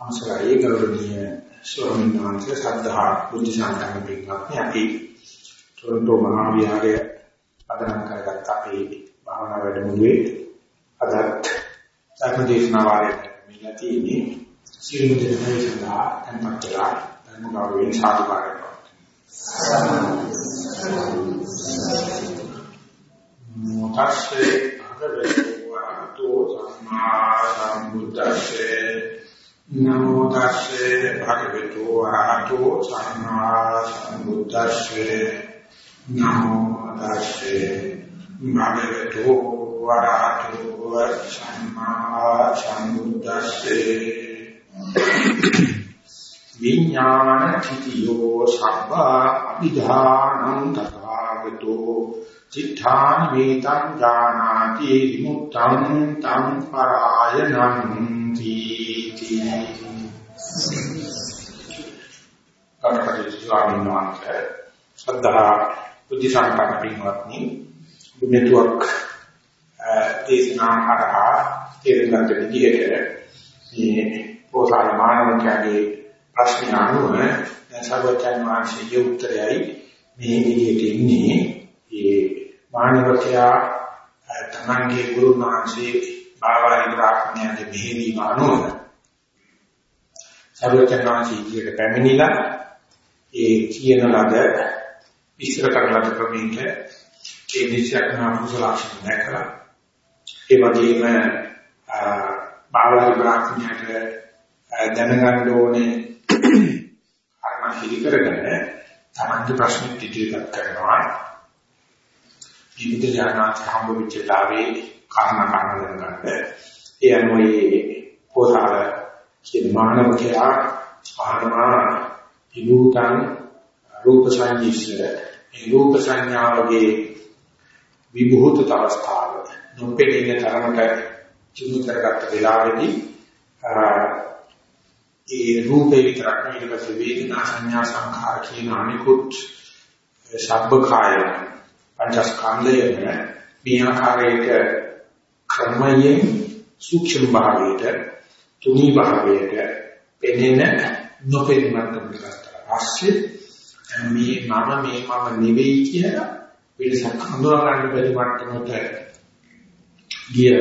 අවසරයි ගෞරවනීය ස්වාමීන් වහන්සේ සද්ධා බුද්ධ ශාන්තන පිටපත් අපි ටොරන්ටෝ මහා විහාරය පදනම් කරගත් අපේ භාවනා වැඩමුළුවේ අදත් ධර්මදේශනා වාරයට මිලා තියෙන්නේ සියලු දෙනා සඳහා tempත් වෙලා ධර්ම ගෞරවයෙන් සාදු කරනවා. මොතස්සේ භගවතු වරහතෝ සම්මා සම්බුද්දස්සේ නමෝ තස්සේ භගවතු වරහතෝ සම්මා සම්බුද්දස්සේ. නමෝ තස්සේ භගවතු වරහතෝ සම්මා සම්බුද්දස්සේ. විඥාන තිතියෝ සබ්බා අභිධානං තථාගතෝ. චිත්තාන් වේතං ඥානාති විමුක්තං තං පරායනං. තීති කර්තකේ ස්වාමීන් වහන්සේ සද්ධා බුද්ධ සම්පන්න පින්වත්නි මෙතුවක් දේශනා කරා තේරුම් ගන්න විදිහට මේ පොසාර මානවකයාගේ ප්‍රශ්න අනුව සර්වචන් වහන්සේගේ උත්තරයයි මේ විදිහට ඉන්නේ ඒ මානවකයා තමන්ගේ ගුරු මහන්සිය බාවාරි ප්‍රාඥාගේ මෙහෙවීම අනුව සර්වචන්නාංශී ඉදිරියට පැමිණිලා ඒ කියන ලද විස්තර කරන ලද ක්‍රමයක ඒ නිශ්චයනා කුසලක්ෂණ දැකලා ඒ වගේම බාවාරි ප්‍රාඥාට දැනගන්න ඕනේ කර්ම හිලි කරගෙන තමන්ගේ ප්‍රශ්න ඉදිරිපත් කරනවා විවිධ ඥානාත් හම්බ වෙච්ච ලාවේ කාරණා කාරණා ගන්න. ඒ අනුවේ පොසාර කියන මානවකයා ආහාරමා විභූතං රූප සංජීස ඒ රූප සංඥාවගේ විභූත අවස්ථාව නොපෙනෙන තරමට චුනු කරගත්ත වෙලාවේදී ඒ රූපේ විතරක් නෙවෙයි ඊට පස්සේ වේදනා සංඥා සංඛාර කියන අනිකුත් සබ්බකාය පංචස්කන්ධයම මේ ආකාරයට කර්මයෙන් සූක්ෂම භාවයට තුනී භාවයට පෙනෙන නොපෙනෙන්නට පස්සේ මේ මම මේ මම නෙවෙයි කියලා වෙනසක් හඳුනා ගන්න බැරි මට්ටමට ගිය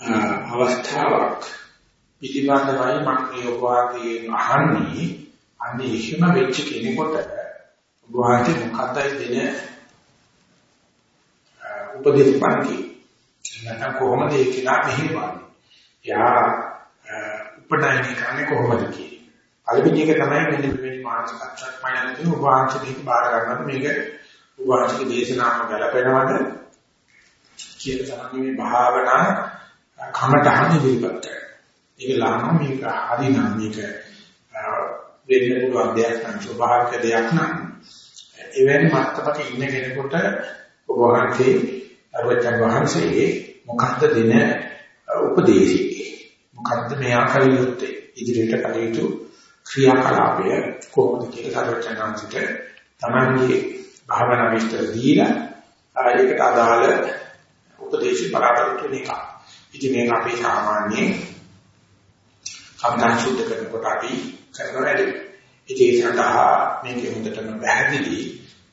අවස්ථාවක් පිළිබඳවයි මම මේ ඔබවාගේ අහන්නේ. අන්නේ එහෙම වෙච්ච කෙනෙකුට ඔබවාගේ මොකක්ද දෙන උපදේශ පන්ති? නැත්නම් කොහොමද ඒක නා මෙහෙවන්නේ? යා උපනායනය කරන්නේ කොහොමද කියන්නේ? පළවෙනි එක තමයි මෙන්න මෙවැනි මානසික අත්‍යක්මයන්දී උපවාංශ දෙක බාර ගන්නත් මේක උපවාංශික දේශනාම ගැලපෙනවද කියලා තමයි මේ භාවනා කමටහන් ඉදිරිපත් කරන්නේ. ඒක ලාම මේක හරිනම් මේක වෙන්න පුළුවන් දෙයක් නම් ස්වභාවික දෙයක් නම් එවැනි මට්ටමක ඉන්න කෙනෙකුට ඔබ වහන්සේ අරවචන් වහන්සේ මොකද්ද දෙන උපදේශي මොකද්ද මේ ආකල්පයොත්තේ ඉදිරියට කටයුතු ක්‍රියාකලාපය කොහොමද කියලා අරවචන් වහන්සේට තමන්ගේ භාවනා විස්තර දීලා ඒකට අදාළ උපදේශي බලාපොරොත්තු වෙන එක. ඉතින් මේක අපේ සාමාන්‍ය කම්දාන් සුද්ධ කරනකොට අපි කරන වැඩේ. ඉතින් ඒ සඳහා මේක හොඳටම පැහැදිලි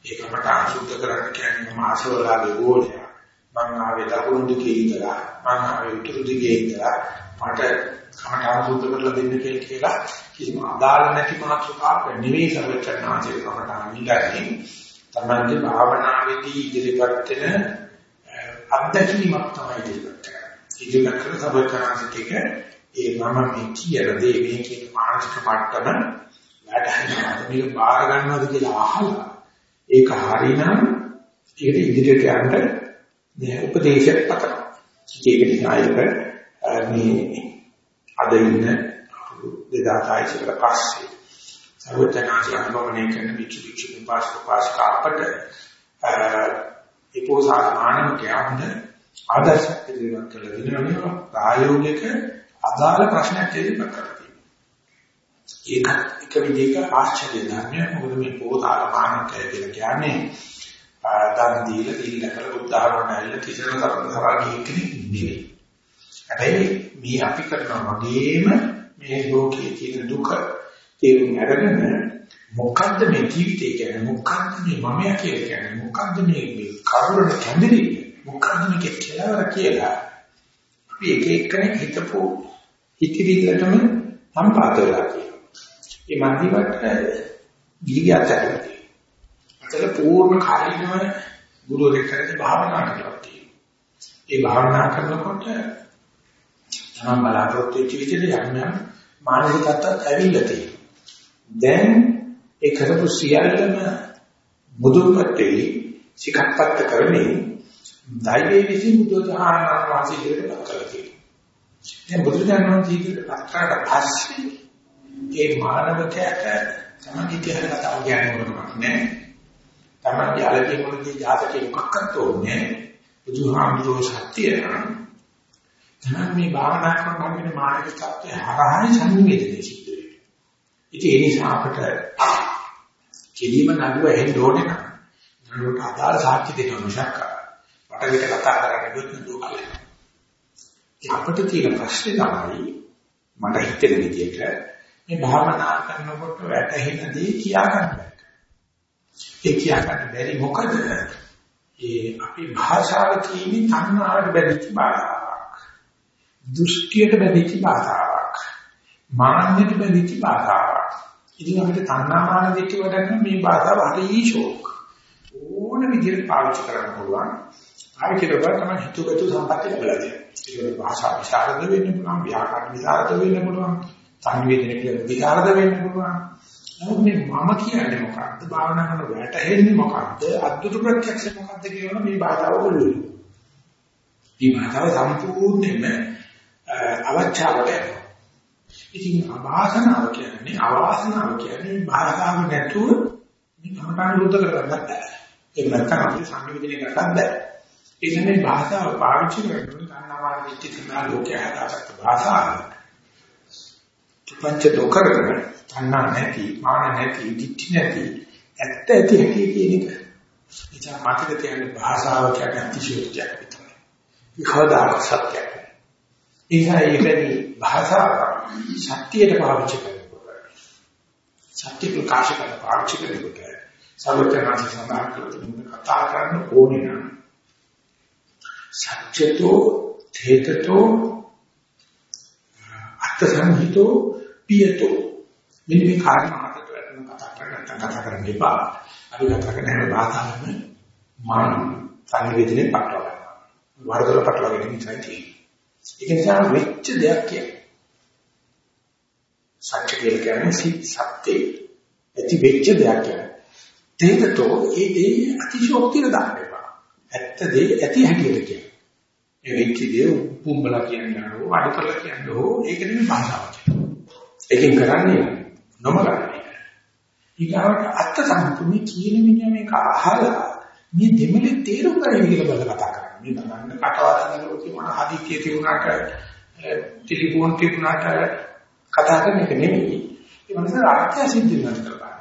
ඒකකට අසුද්ධ කරන්න කියන්නේ මම ආසවලාගේ ගෝලයා. මම ආවේ දකුණු දිගේ ඉඳලා මම ආවේ උතුරු දිගේ ඉඳලා මට කමට අසුද්ධ කරලා දෙන්න කියලා කිසිම අදාළ නැති මාතෘකාවක් නෙවෙයි සර්වචනාචේ කමට අනිගන්නේ. තමන්ගේ භාවනාවේදී ඉදිරිපත් වෙන අත්දැකීමක් තමයි ඉදිරිපත් කරන්නේ. ඉදිරිපත් කරන සර්වචනාචේක ඒ මම මේ කියන දේ මේ කියන මානසික මට්ටම වැඩහනවා. මේක බාර ගන්නවද කියලා අහලා ඒක හරිනම් ඒකට ඉදිරියට යන්න මේ උපදේශයක් පතනවා. ඒක නිසා ඒක මේ අද ඉන්න 2006 ඉතල පස්සේ සර්වඥාචි අනුභවණය කරන විචු විචු පාස් පාස් කාපට ඒ පොසාර මානවකයා හොඳ ආදර්ශයක් ඉදිරියට කළ දෙනවා ප්‍රායෝගික අදාළ ප්‍රශ්නයක් ඉදිරිපත් කරලා තියෙනවා. ඒක එක විදිහක ආශ්චර්ය ධර්මයක්. මොකද මේ පොසාර මානවකය කියලා කියන්නේ දාන දීලා දීලා කළ උදාහරණ ඇල්ල කිසිම තරම් තරගී කෙනෙක් නෙවෙයි. හැබැයි මේ අපි කරන වගේම මේ ලෝකයේ තියෙන දුක තේරුම් අරගෙන මොකද්ද මේ ජීවිතය කියන්නේ මොකද්ද මේ මමයා කියලා කියන්නේ මොකද්ද මේ කරුණ කැඳිරි මොකද්ද මේක කියලා කියලා අපි එක එක්කෙනෙක් හිතපු හිතවිල්ලටම සම්පාත වෙලා තියෙනවා. ඒ මන්දිවට ගිහියත් ඇති. අතල පූර්ණ කාලීනව ගුරු දෙකකට භාවනා කරලා තියෙනවා. ඒ භාවනා කරනකොට තමන් බලාපොරොත්තු වෙච්ච විදිහට යම් යම් මානසික තත්ත්වයක් ඇවිල්ලා තියෙනවා. දැන් ඒ කරපු සියල්ලම බුදුපත් වෙලි සිකප්පත් කරමින් දෛවයේ විසින් බුදුදහම වාසීකට පත් කළා තියෙනවා. දැන් බුදුදහම ජීවිතේ පත් කරලා පස්සේ ඒ මානවකයට තමයි ඉතිහාස කතාව කියන්නේ මොකක්ද නෑ. තමයි අලගේ මොනදී ජාතකේ මොකක්වත් ඕනේ නෑ. බුදුහාමුදුරුවෝ සත්‍යය නම් තමයි මේ භාවනා කරන මම මානසික තත්ත්වය හරහායි සංවේදනය සිද්ධ වෙන්නේ. ඉතින් ඒ නිසා අපට කෙලිම නඩුව ඇහෙන්න ඕනේ නම් නඩුවට අදාළ සාක්ෂි දෙන්න මිසක් වටවිට කතා කරන්න දුක් නඩුව කලින්. අපිට තියෙන ප්‍රශ්නේ තමයි මට හිතෙන විදිහට මේ භාවනා කරනකොට වැටහෙන දේ කියා ගන්න බෑ. ඒ කියා ගන්න බැරි මොකද? ඒ අපි භාෂාව කියන්නේ තණ්හාවට බැඳිච්ච බාධාවක්. දෘෂ්ටියට බැඳිච්ච බාධාවක්. මාන්නයට බැඳිච්ච බාධාවක්. ඉතින් අපිට තණ්හා මාන දෙක වඩන්න මේ බාධාව හරි ෂෝක්. ඕන විදිහට පාවිච්චි කරන්න පුළුවන්. පාවිච්චි කරලා තමයි හිතුවතු සම්පත්තිය ලැබලා තියෙන්නේ. ඒක භාෂා විශාරද වෙන්න පුළුවන්, ව්‍යාකරණ විශාරද වෙන්න පුළුවන්. සංවේදනය කියලා විකාරද වෙන්න පුළුවන්. නමුත් මේ මම කියන්නේ මොකක්ද? භාවනා කරන වැටහෙන්නේ මොකක්ද? අද්දුට ප්‍රත්‍යක්ෂ මොකක්ද කියන මේ බාධාව වලුයි. මේ බාධාව සම්පූර්ණයෙන්ම අවචාවට යනවා. ඉතින් අවාසනාව කියන්නේ අවාසනාව කියන්නේ බාධාව නැතුව මේ කමටහන් රුද්ධ කරගන්නත් බෑ. ඒක නැත්නම් අපි සංවේදනය කරගන්න බෑ. ඒ කියන්නේ භාෂාව පාවිච්චි කරනකොට තණ්හාමාන විචිත කරන ලෝකයා හදාගත්ත භාෂාව පංච නොකරන තණ්හා නැති මාන නැති දික්ටි නැති ඇත්ත ඇති හැටි කියන එක. ඉතින් මාතක තියෙන භාෂාව කියන්නේ අතිශයෝක්තියක් විතරයි. විකවදාක සත්‍යයක්. ඒකයි භාෂාව සත්‍යයට පාවිච්චි කරනකොට සත්‍ය ප්‍රකාශ කරන පාවිච්චි කරනකොට සර්වඥාන්සේ සඳහන් කළේ කතා කරන්න ඕනේ නම් සත්‍යතෝ තේතතෝ අත්ථ සංහිතෝ පියතෝ මෙන්න මේ කාරණා හතට වැටෙන කතා කරන්න කතා කරන්න එපා. අපි කතා කරන හැම භාෂාවක්ම මන සංවේදනයේ පටලවා ගන්නවා. වර්ධල පටලවා ගැනීම තමයි ඒක නිසා වෙච්ච දෙයක් කියන්නේ. සත්‍ය කියන්නේ සත්‍ය ඇති වෙච්ච දෙයක් කියන්නේ. තේකතෝ ඒ දේ අතිශෝක්තිය දාන්න එපා. ඇත්ත දේ ඇති හැටියට කියන්නේ. ඒ වෙච්ච දේ උපුම්බලා කියන්නේ නෝ අඩකලා කියන්නේ නෝ ඒක නෙමෙයි භාෂාව කියන්නේ. එකෙන් කරන්නේ නොමගන්නේ. ඊගාවට අත්ත සම්පූර්ණ කියන මිනිහා මේක අහලා මේ දෙමලේ තේරුම් ගන්න කියලා බල කතා කරන්නේ. මේ බලන්න කටවදන ලෝකේ මොන හදිසිය තිබුණාට ටෙලිෆෝන් තිබුණාට කතා කරන එක නෙමෙයි. ඒ මනස අර්ථය සිද්ධ වෙනවා කරලා.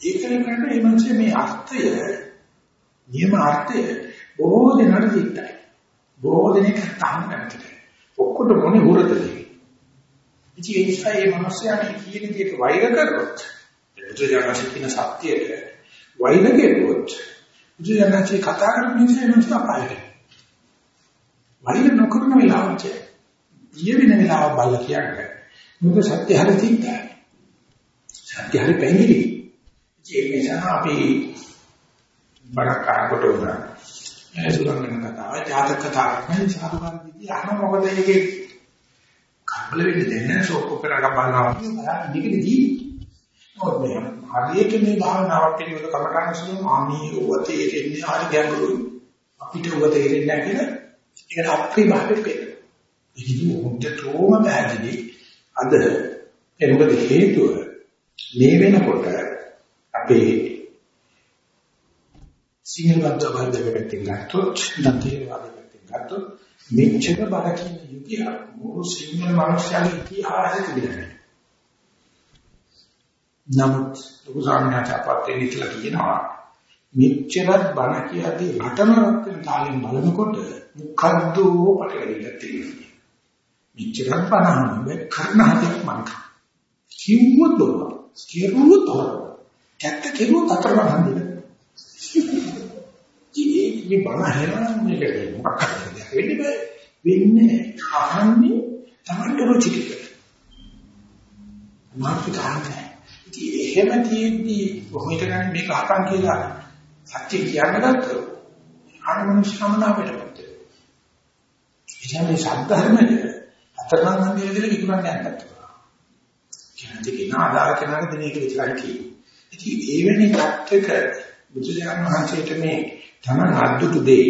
ඒකෙන් කරන්නේ මේ මනසේ මේ අර්ථය නියම අර්ථය බොහෝ දෙනාට දික්තයි. බොහෝ දෙනෙක් තහනම් කරන්නේ. ඔක්කොට මොනේ හුරතලේ. ඉතින් ඒ නිසා මේ මිනිස්යා මේ කියන දෙයට වෛර කරොත් බුදුජානක කියන සත්‍යයට වෛර කෙරුවොත් බුදුජානකේ කතා කරන නිසා මිනිස්සු අපායට වෛර නොකරන වෙලාවට ඊයෙන වෙලාව බල කියන්නේ මොකද සත්‍ය හරි තිබ්බා. සත්‍ය හරි පැංගිලි ඒ නිසා අපි බණක් අහකට උනා. ඒ සුරංගන කතාව ජාතක කතාවක් නෙවෙයි සාධාරණ විදිහ අහන මොකද ඒකේ කම්බල වෙන්න දෙන්නේ නැහැ. ෂෝක් ඔපෙරා බලනවා. කියලා මේකද ජීවිතය. මොකද මේ හරියට මේ භාවනාවක් පිළිවෙල කමටහන් සුළු අනී ඔබ තේරෙන්නේ හරි ගැඹුරුයි. අපිට ඔබ තේරෙන්නේ නැහැ කියලා ඒකට අප්‍රි භාවයට පෙන්නන. ඉතින් හොඳටම පැහැදිලි අද එනකොට හේතුව මේ වෙනකොට අපේ සිංහල වද්දවද්දක පැත්තෙන් ගත්තොත් නැතේ වාදක පැත්තෙන් ගත්තොත් මෙච්චර බල කියන යුගය මුළු සිංහල මනුස්සයාගේ ඉතිහාසෙ තිබෙනවා. නමුත් ලොකු සාමාන්‍යතාවපත් ඉట్లా කියනවා මෙච්චරත් බල කියදී රටම රත් වෙන තාලෙන් බලනකොට මොකද්ද පටලවිලා තියෙන්නේ. මෙච්චරක් බලන්න බෑ කර්ණ හදයක් මං කිව්වොත් ඔබ කෙරුවොත් ඔබ කැත්ත කෙරුවොත් අතර බලන්න මේ බණ හැරෙනවා මේක මොකක් හරි වෙන්නේ බෑ. වෙන්නේ අහන්නේ Tamanට රුචි ටික මාත් ගන්නෑ ඉතින් එහෙම තියෙද්දි කොහොමද ගන්න මේක අහපන් කියලා සත්‍ය කියන්න ගත්තොත් ආනමනුෂ්‍යමනාවට ඉතින් සද්ධර්මයේ අතරමං හන්දියේ විදිහට විකුණන්න යන්නත් කියන්නේ කියන ආදාර කෙනාට දෙන එක විතරයි කියන්නේ. ඉතින් ඒ වෙනි தත්වක බුදුදහම වහන්සේට මේ තමන් අද්දුතු දේ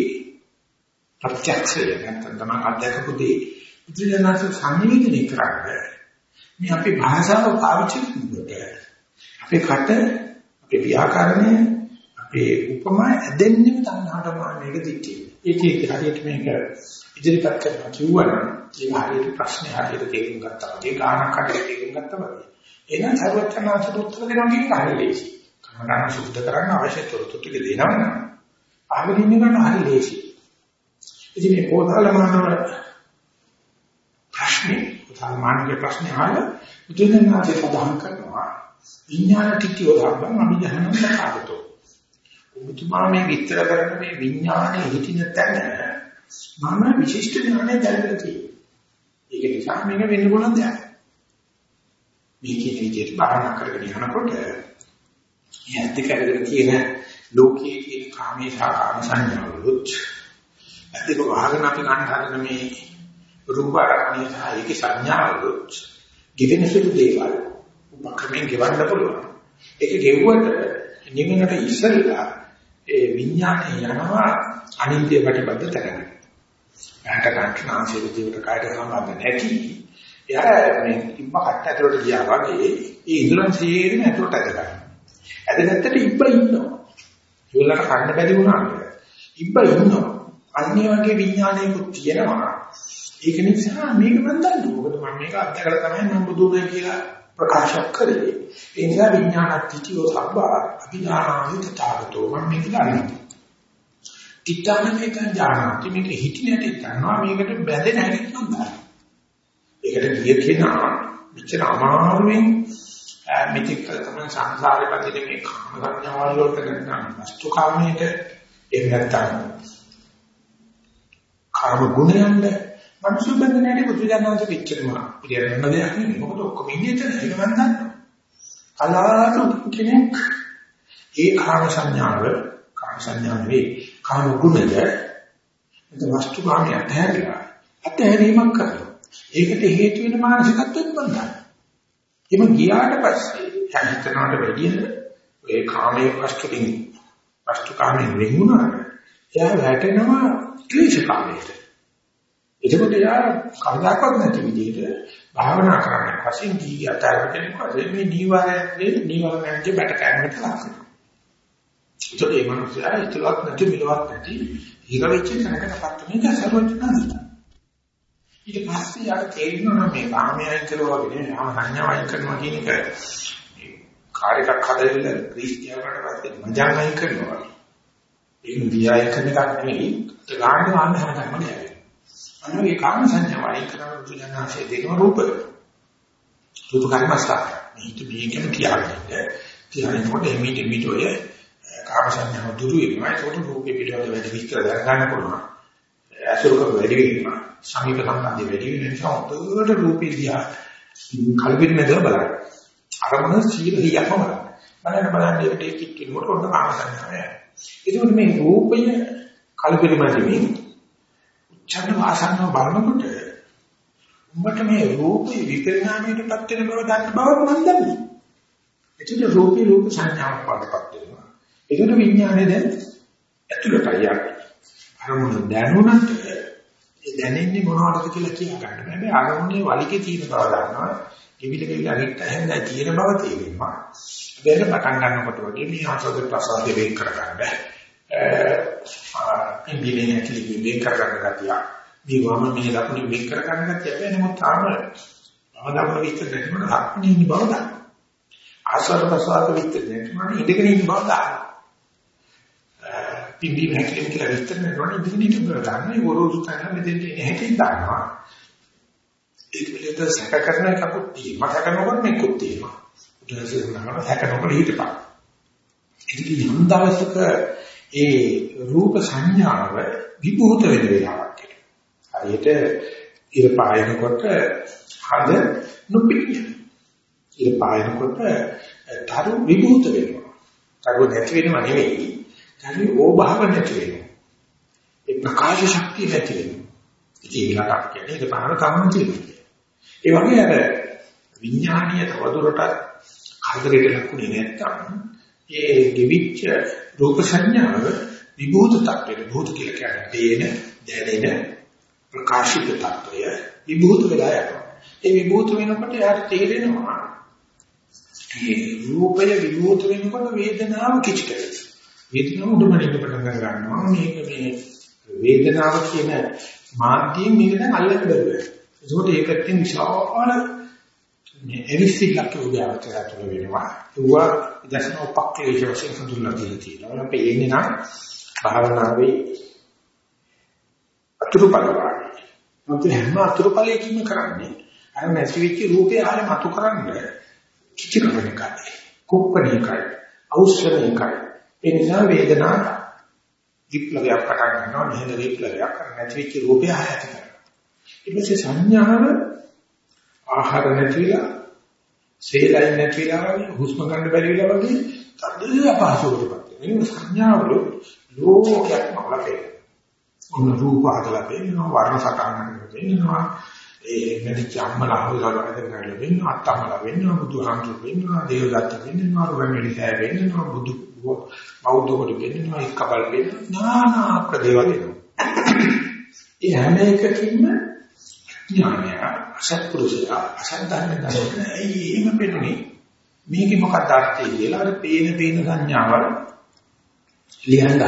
ප්‍රත්‍යක්ෂය නැත්නම් තමන් අධ්‍යක්ෂක දේ බුදුදහම සංනිවේදනය කරන්නේ මේ අපේ භාෂාව පාවිච්චි කරනකොට අපේ කට අපේ ව්‍යාකරණය අපේ උපමා ඇදෙන්නේම තණ්හාට මානයක දික්කේ. ඒකේ හරියට මේක ඉදිරිපත් කරනවා කිව්වනම් ඒක හරියට ප්‍රශ්නේ හරියට තේරුම් ගත්තා වගේ ගානක් හරියට තේරුම් ගත්තා වගේ. එහෙනම් සර්වඥාන්සට උත්තර දෙනවා කියන එක හරිය ලේසි. කමඩාන සුද්ධ කරන්න අවශ්‍ය තොරතුරු ටික දෙනවා නම් අහගෙන ඉන්න ගන්න හරිය ලේසි. ඉතින් මේ පොතල මානව ප්‍රශ්නේ පොතල මානවගේ ප්‍රශ්නේ අහලා බුදුදහමේ සඳහන් කරනවා විඥාන ටිකිය වගම් අභිජනන සකාරතෝ. ඔබතුමා මේ විස්තර කරන මේ විඥානයේ හිතින තැන මම විශිෂ්ට ඥානය දැනගලා තියෙනවා. ඒක නිසා මේක වෙන්න පුළුවන් දෙයක්. මේ කියන විදිහට භාවනා කරගෙන යනකොට මේ ඇත්ත කරගෙන කියන ලෝකයේ කියන කාමේ සහ කාම සංඥාවලුත් ඇත්තක වහගෙන අපි ගන්න හදන මේ රූප ආරම්භය සහ ඒකේ සංඥාවලුත් given සුදු දේවල් උපක්‍රමයෙන් ගෙවන්න පුළුවන්. ඒක ගෙවුවට නිමිනට ඉස්සෙල්ලා ඒ විඥානය යනවා අනිත්‍ය පිටපත තැනකට. ඇහැට කන්ට නාසයට දිවට කායට සම්බන්ධ නැති. එයා මේ ඉබ්බ කට්ට ඇතුලට ගියා වගේ ඒ ඉඳුරන් සීරෙම ඇතුලට ඇදගන්නවා. ඇදගත්තට ඉබ්බ ඉන්නවා. ඒවලට කන්න බැරි වුණාට ඉබ්බ ඉන්නවා. අන්නේ වගේ විඥානයකුත් තියෙනවා. ඒක නිසා මේක මම දන්නවා. මොකද මම මේක අත්දකලා තමයි මම බුදුනේ කියලා ප්‍රකාශ කරේ. ඒ නිසා විඥානත්‍ත්‍යෝ සබ්බා අභිඥානාවි තථාගතෝ මම මේක දන්නවා. තිත්තන්න මේක ඥානති මේක හිතිනට දන්නවා මේකට බැඳෙන හැටි මම දන්නවා. ඒකට ගිය කෙනා මෙච්චර අමාරුවෙන් මෙතික තමයි සංසාරේ පදින මේ කාම සංඥාවල් වලට ගන්න වස්තු කාමයට එහෙම නැත්නම් කාම ගුණයන්ද මනුෂ්‍ය බඳනයේ බුදුජානක පිටකම පිළිගන්න දෙයක් නෙමෙයි මොකද ඔක්කොම ඉන්නේ එතන ඒක මම දන්නවා. කලාතුරකින් කෙනෙක් ඒ කාම සංඥාව කාම සංඥාවේ කාම ගුණද එත වස්තු කාමයේ අතහැරලා අතහැරීමක් කරනවා. ඒකට හේතු වෙන මානසිකත්වෙත් බඳා. එම ගියාට පස්සේ හිතනකට වැඩිය ඒ කාමයේ වස්තුකින් වස්තු කාමයෙන් වෙන්ුණාට එයා වැටෙනවා ක්ලේශ කාමයට. එතකොට එයා කවදාකවත් නැති විදිහට භාවනා කරන්න පස්සේ දී අතරගෙන පස්සේ මේ නීවරණයේ නීවරණයේ බැට කැමකට ලක්නවා. ඒතකොට ඒ මනුස්සයා ඉතලක් නැති මිලවක් නැති ඊග වෙච්ච තැනකටපත් මේක සර්වඥාන්ත. ඊට පස්සේ යාට තේරෙනවා මේ කාමයයි කියලා වගේ නේ ආම සංඥාවයි කරනවා කියන එක මේ කාර් එකක් හදලා ග්‍රීස් කියනකට පස්සේ මජාමයි කරනවා. ඒක දියයි කරන එකක් නෙවෙයි ගාන්න ගන්න හැමදාම නෑ. අනුගේ කාම සංඥාවයි කරන දුජනාශේ දෙන රූප. රූප කර්මස්ථාන. මේක මේකම තියාගන්න. තියාගෙන කොට එමිට එමිට ඔය කාම සංඥාව දුරු වෙනවා. ඒකට රූපේ පිටවල වැඩි විස්තර දැනගන්න පුළුවන්. අසුරක වැඩි වෙනවා. සමීප සම්බන්ධය වැඩි වෙන නිසා උඩට රූපේ දිහා කල්පිට නැදලා බලන්න. අරමුණ සීල හියක්ම බලන්න. බලන්න බලන්න ඒකට ඒක කික්කිනකොට ඔන්න කාම සංඥාව යනවා. ඒකෝට මේ රූපය කල්පිට මැදින් උච්චන වාසනාව බලනකොට උඹට මේ රූපේ විපරිණාමයටපත් වෙන බව ගන්න බව මම දන්නේ. එතකොට රූපේ රූප සංඥාවක් වඩපත් වෙනවා. ඒකට විඥානේ දැන් ඇතුළට යන්නේ. අරමුණ දැනුණත් ඒ දැනෙන්නේ මොනවටද කියලා කියා ගන්න බෑ. හැබැයි අරමුණේ වලිගේ තියෙන බව දන්නවා. කිවිල කිවිල අනිත් ඇහෙන්දා තියෙන බව තේරෙනවා. හැබැයි පටන් ගන්නකොට වගේ මේ ආසද ප්‍රසාද වෙන් කර ගන්න බෑ. අ ඉන්දියනේ ඇතුලේ වෙන් කර ගන්න ගැතිය. මේ වම මේ ලකුණු වෙන් කර ගන්න ගැතිය. හැබැයි නමුත් තාම මම දක්වන විස්තර දෙන්නකොට ලක්ෂණ ඉන්න බව දන්නවා. ආසද ප්‍රසාද විස්තර දෙන්නකොට ඉඳගෙන ඉන්න බව දන්නවා. පිම්බි හැකිලිම කියලා විස්තර කරනවා ඉතින් ඉතින් බලන්න ඒ වරෝසු තන මෙතෙන්ට එන හැටි දන්නවා ඒක පිළිබඳව සැක කරන එකකුත් තියෙනවා. සැක නොකරන එකකුත් තියෙනවා. උදාහරණයක් ගන්නවා සැක නොකර හිටපන්. ඉතින් යම් දවසක ඒ රූප සංඥාව විභූත වෙන වෙලාවක් හරියට ඉර පායනකොට හද නොපිටිය. ඉර පායනකොට තරු විභූත වෙනවා. තරු නැති වෙනව නෙවෙයි. තරු ඕභාව නැති වෙනවා. ඒ ප්‍රකාශ ශක්තිය නැති වෙනවා. ඉතින් ඒකට කියන්නේ ඒක පහන කර්ම තියෙනවා. ඒ වගේ අර විඥානීය තවදුරටත් කරදරයට ලකුණේ නැත්තම් ඒ ගෙවිච්ච රූප සංඥාව විභූත tattweට භූත කියලා කියන්නේ දේන දැනෙන ප්‍රකාශිත tattwය විභූත වෙලා යනවා. ඒ විභූත වෙනකොට යාට තේරෙනවා මේ රූපය විභූත වෙනකොට වේදනාව කිචි කරේ. වේදනාව උඩමනින්න පටන් ගන්නවා. මේක මේ වේදනාව කියන මාධ්‍යයෙන් මේක දැන් අල්ලන්න බැහැ. ඒකෝට ඒකෙන් විශාල මේ එරිසිලක් උදාවතර තුළ වෙනවා. ඒවා දර්ශන උපක්‍රේ වශයෙන් හඳුන්වලා තියෙනවා. අපි එන්නේ නම් භාවනාවේ අතුරු බලවායි. මොකද හැම අතුරු ඵලයකින්ම කරන්නේ අර නැති වෙච්ච රූපේ ආයෙ මතු කරන්න කිචි කරන එකයි. කුප්පණ එකයි. අවශ්‍යම එකයි. ඒ නිසා වේදනාව විප්ලවයක් පටන් ගන්නවා. මෙහෙම විප්ලවයක් නැති වෙච්ච රූපය ආයෙ ඇති කරනවා. ඊපස්සේ සංඥාව ආහාර නැතිලා සේලයි නැතිලා වගේ හුස්ම ගන්න බැරි වෙලා වගේ තද අපහසුකමකට වෙන සංඥාවල ලෝකයක් මලකේ ඔන්න රූප හදලා පෙන්නනවා වර්ණ සටහනකට පෙන්නනවා. ඒ මෙදිච්ච අම්මලා හොයලා වැඩ කරලා වෙන්නවා අත්තම්මලා වෙන්නවා බුදුහාමුදුරු වෙන්නවා දේවදත්ත වෙන්නවා රුවන්වැලිසෑය වෙන්නවා බුදු බෞද්ධ කොට වෙන්නවා එක්කබල් වෙන්නවා නානා ප්‍රදේවල් වෙනවා ඒ හැම එකකින්ම ඥානය අසත්පුරුෂයා අසද්ධාන දන්නේ ඇයි එහෙම පෙන්නේ මේකේ මොකක්ද අර්ථය කියලා අර පේන පේන සංඥාවල් ලියන්න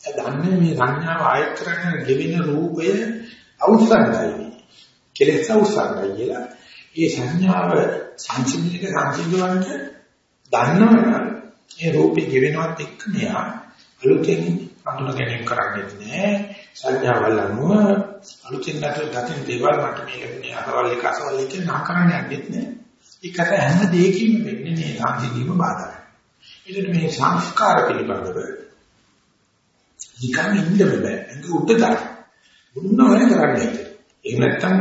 දන්නේ මේ සංඥාව ආයත් කරගෙන ගෙවෙන රූපය අවුස්සන්නයි කෙලෙස් අවුස්සන්නයි කියලා ඒ සංඥාව සංසිඳික සංසිඳවන්න දන්නවනම් ඒ රූපේ ගෙවෙනවත් එක්ක මෙයා අලුතෙන් අඳුන ගැනීම කරන්නේ නැහැ සංඥාවල් අනුව අලුතෙන් දකින දේවල් මට මේක මේ අහවල් එක අසවල් එක නා කරන්න යන්නෙත් නෑ. ඒකට හැම දෙයකින්ම වෙන්නේ මේ සාන්තිදීම බාධායි. ඒකට මේ සංස්කාර පිළිබඳව නිකන් ඉන්න බෑ. ඒක උඩදා. මොනවද කරන්නේ? එහෙම නැත්නම්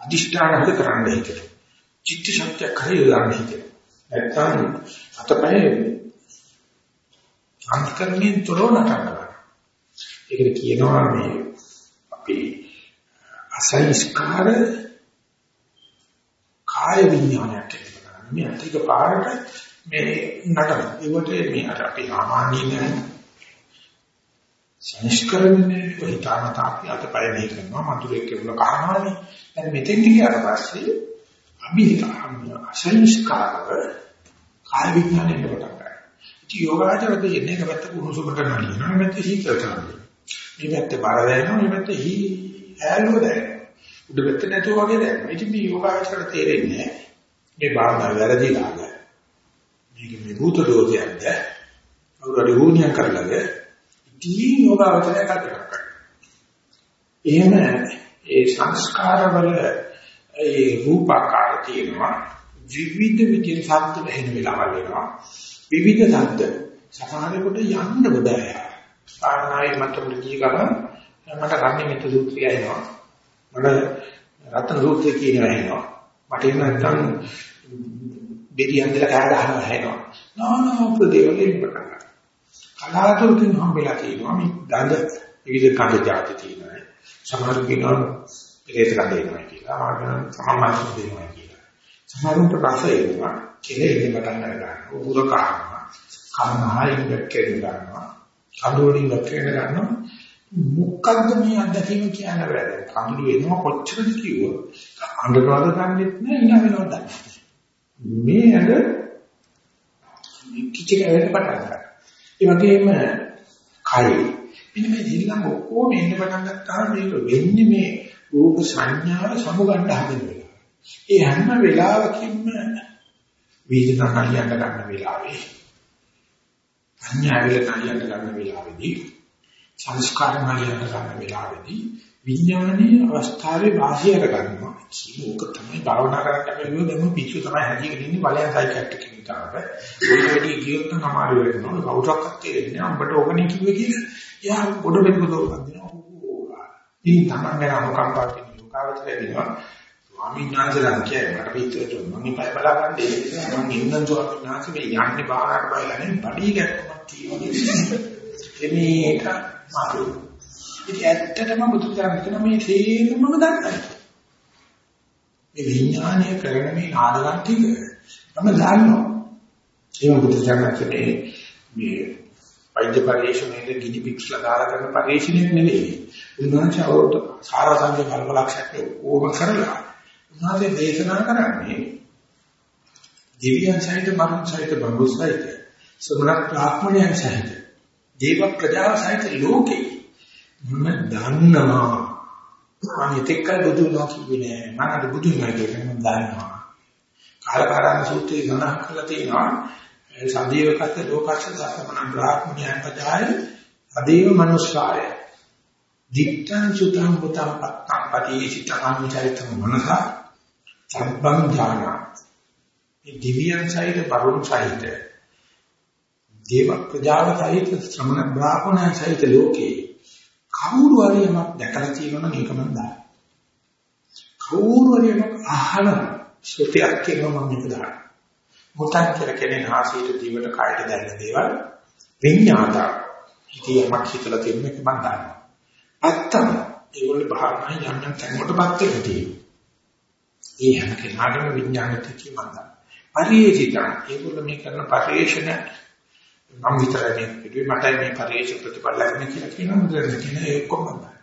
අදිෂ්ඨාන හද කරන්නේ කියලා. චිත්ත ශක්තිය කරේ දාන්නේ කියලා. නැත්නම් අතපය අන්තකරණයෙන් තොරව නටනවා. ඒකට කියනවා මේ අපි අසංස්කාර කාය විඥානයක් කියලා. මේ අතික පාරට මේ නටන. ඒකට මේ අර අපි සාමාන්‍යයෙන් සංස්කරණනේ හිතාමත අපි අතපය මේ කරනවා මధుරේ කියලා කහනවානේ. දැන් මෙතෙන් ගියාට පස්සේ අභිහිතාම අසංස්කාරව කාය විඥානයට කොට ගන්නවා. ඉතින් යෝගාචරද එන්නේ කවත්ත කුණුසුමට නලියනවා. මෙතන හිතට කරනවා. මේ පැත්තේ බර දැනෙනවා මේ පැත්තේ හි ඈලුව දැනෙනවා. උඩ පැත්තේ නැතුව වගේ දැනෙනවා. ඉතින් මේ යෝගාචර තේරෙන්නේ මේ භාවනා වැරදිලාද. මේක මේ භූත දෝෂයක්ද? අවුරුදු වුණියක් කරලාද? ඉතින් යෝගාචරය කල්පනා කරනවා. එහෙම ඒ සංස්කාරවල ඒ රූපාකාර තියෙනවා විවිධ විදිහට ශබ්ද වෙන වෙලාවල් වෙනවා විවිධ ශබ්ද සමහරකට යන්න බෑ භාවනාවේ මට්ටමට ගිය ගමන් මට කන්නේ මෙත සූත්‍රය එනවා. මට රත්න සූත්‍රය කියනවා එනවා. මට එහෙම නැත්නම් බෙරියන් දෙල කෑ ගහනවා එනවා. නානා ප්‍රදේවලින් පටන් ගන්නවා. කලාතුරකින් හම්බෙලා තියෙනවා මේ ගඳ විවිධ කඳ જાති තියෙනවා. සමහර කෙනා පෙරේත කඳ එනවා කියලා. සමහර සමාජ දෙනවා කියලා. සමහරුන්ට රස එනවා. කෙලෙ ඉන්න පටන් ගන්නවා. උගුර කනවා. කනහයින් දෙකෙන් ගන්නවා. කඳුලින් වැක්කෙන ගන්නවා. මොකද්ද මේ අත්දැකීම කියන බෑ කඳුළු වෙනවා කොච්චරද කිව්වොත්? අඬනවද දන්නෙත් නෑ ඉන වෙනවද මේ ඇඟ කිචි කැවෙන්න පටන් ගන්නවා. ඒ වගේම කයි. මෙන්න මේ දිල්ලම ඔක්කොම එන්න පටන් ගත්තාම මේක වෙන්නේ මේ රූප සංඥාව සමුගන්න හදන වෙලාව. ඒ හැම වෙලාවකින්ම වේදනා කලියන්න ගන්න වෙලාවේ සංඥාවල කලියන්න ගන්න වෙලාවේදී සංස්කාර කලියන්න ගන්න වෙලාවේදී විඥානයේ අවස්ථාවේ වාසිය කරගන්නවා. ඒක තමයි භාවනා කරන්න අපි ගියොත් එම පිස්සු තමයි හැදීගෙන ඉන්නේ බලයන් සයිකියාට්‍රික් කෙනෙක්ට. ඔය වැඩි ගියොත් නම් අමාරු වෙනවා. කවුරක්වත් තේරෙන්නේ නැහැ. උඹට ඕකනේ කිව්වේ කියලා. යා පොඩ බෙදුකෝ දෙනවා. ඉතින් තමයි මම අනුකම්පා කියන යෝගාවචරය දෙනවා. ස්වාමීන් වහන්සේලා කියන්නේ මට පිටුවට මම ඉපයි බලා ගන්න ඒ මම ඉන්න ස්වාමීන් වහන්සේ මේ යන්නේ බාහකට බලලා නේ බඩී ගැටුමක් තියෙනවා. එමේට මාරු. ඉතින් ඇත්තටම බුදුචාරණ කියන මේ තේරෙමම දන්නයි. මේ විඥානය කරන මේ නාදගම් ටික මම දන්නවා. ඒක බුදුචාරණ කියන්නේ මේ වෛද්‍ය පරීක්ෂණයේ ගිනි පික්ස්ලා දාලා කරන පරීක්ෂණයක් නෙවෙයි. උන්වහන්සේ අවුරුදු සාරාංශික කල්පලක්ෂයක් ඕම කරලා උන්වහන්සේ දේශනා කරන්නේ දෙවියන් සහිත මනුෂ්‍ය සහිත බඹු සහිත සමරක් ආත්මයන් සහිත දේව ප්‍රජාව සහිත ලෝකේ මම දන්නවා? අනිත් එක්ක බුදු වෙනවා කියන්නේ මම අද බුදු වෙනවා කියන්නේ මම දන්නවා. කාලකාරණ සූත්‍රයේ සඳහන් කරලා තියෙනවා සදේවකත් ලෝකස්ස සම්මන බ්‍රාහ්මණයන් පදාය අදේව මනුස්සාය. දිත්තං සුතං පුතං පත්තං පටිචිතං චරිතං මනසා සම්බං ඥාන මේ දිව්‍යයන් සහිත බරුන් සහිත දේව ප්‍රජාව සහිත ශ්‍රමණ බ්‍රාහ්මණයන් සහිත ලෝකේ කවුරු හරි යමක් දැකලා තියෙනවා නම් ඒක මම දන්නවා. කවුරු හරි යමක් අහලා සුතියක් කියනවා මම මේක දන්නවා. මුතන් කියලා කියන්නේ හාසියට දීවට කායට දැනෙන දේවල් විඤ්ඤාතා. ඉතින් යමක් හිතලා තියෙන එක මම දන්නවා. අත්තම ඒගොල්ලෝ භාවනා යම් යම් තැන්වලටපත් වෙලා තියෙනවා ඒ හැම කෙනාගේම විඥානෙට කියවන්දා. පරිේෂිත ඒගොල්ලෝ මේ කරන පරිේෂණ මම විතරනේ කිව්වේ මට මේ පරිේෂණ ප්‍රතිඵල ලැබෙන කියලා කියනවා මුදල් කියන ඒ ඔක්කොම බෑ.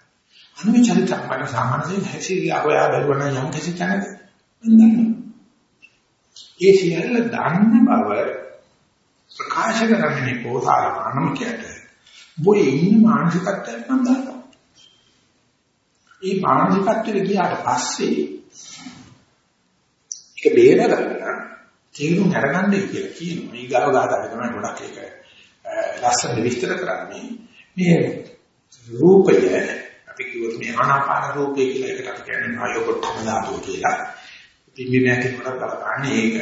අනුමි චරිතක් මම සාමාන්‍යයෙන් හැසිරියා හොයා බලවන යම් කිසි තැනක මම ඒ සියල්ල දන්න බව ප්‍රකාශ කරන්නේ පොසාර අනමිකයට බොයි ඉන්න මානසිකත්වයක් මම දන්නවා. ඒ මානසිකත්වෙට ගියාට පස්සේ ඒක බේරගන්න තීරුම් අරගන්නයි කියලා කියනවා. මේ ගාව ගාතාවේ තමයි ගොඩක් ඒක ලස්සන විස්තර කරන්නේ. මේ රූපය අපි කිව්වොත් මේ ආනාපාන රූපය කියලා එකට අපි කියන්නේ ආයෝපට්ඨම ධාතුව කියලා. ඉතින් මේ නැති කොට බලන්නේ ඒක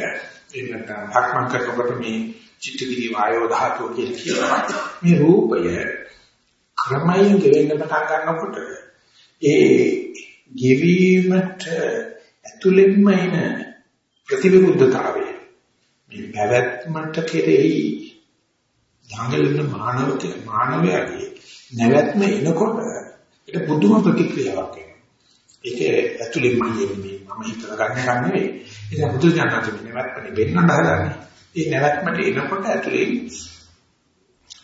එන්නට භක්මන් කරනකොට මේ චිත්තවිලි වායෝ ධාතුව කියලා කියනවා. මේ රූපය ක්‍රමයෙන් ගෙවෙන්න පටන් ගන්නකොට ඒ ගෙවීමට ඇතුළෙන්ම එන ප්‍රතිවිරුද්ධතාවය මේ පැවැත්මට කෙරෙහි දඟලන මානවක මානවයාගේ නැවැත්ම එනකොට ඒක පුදුම ප්‍රතික්‍රියාවක් එනවා. ඒක ඇතුළෙන්ම යන්නේ මම හිතලා ගන්න ගන්න නෙවෙයි. ඒක බුදු දඥාත නැවැත්මනේ වෙන්නට හදන්නේ. ඒ නැවැත්මට එනකොට ඇතුළෙන්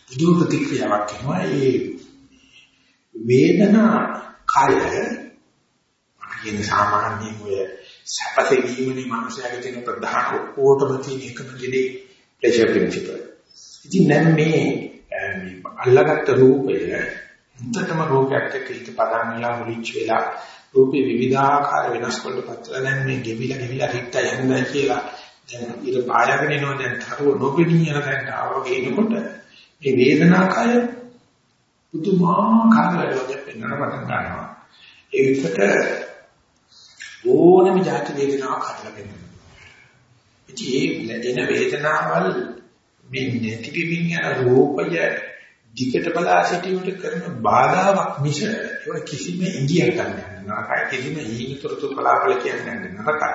පුදුම ප්‍රතික්‍රියාවක් එනවා. ඒ වේදනා කය කියන සාමාන්‍යයෙන් ඔය සැපසේ වීමනේ මනුස්සයාගේ තියෙන ප්‍රධාන ඔක්කොටම තියෙන එකම දෙන්නේ pleasure principle. ඉතින් දැන් මේ අල්ලගත්ත රූපය මුත්තටම රූපයක් එක්ක හිත පදන්නලා මුලිච්ච වෙලා රූපේ විවිධාකාර වෙනස් වලට පත්ලා දැන් මේ ගෙවිලා ගෙවිලා හිටයි හඳයි කියලා දැන් ඉර පායගෙන එනවා දැන් තරුව නොපෙනී යන තැනට ආවගේ එනකොට මේ වේදනාකය පුදුමාකාර වැඩවලට පෙන්වන්න පටන් ගන්නවා ඒකට ඕනම જાති වේදනාවක් හදලා දෙනවා. ඉතින් ඒ ලැබෙන වේදනාවල් මේ නැතිවීමින් යන රූපය දිකට බලා සිටීමට කරන බාධාවක් මිස ඒක කිසිම ඉංගියක් ගන්න නරකයි කිසිම ඊනිතරතු බලාපල කියන්නේ නරකයි.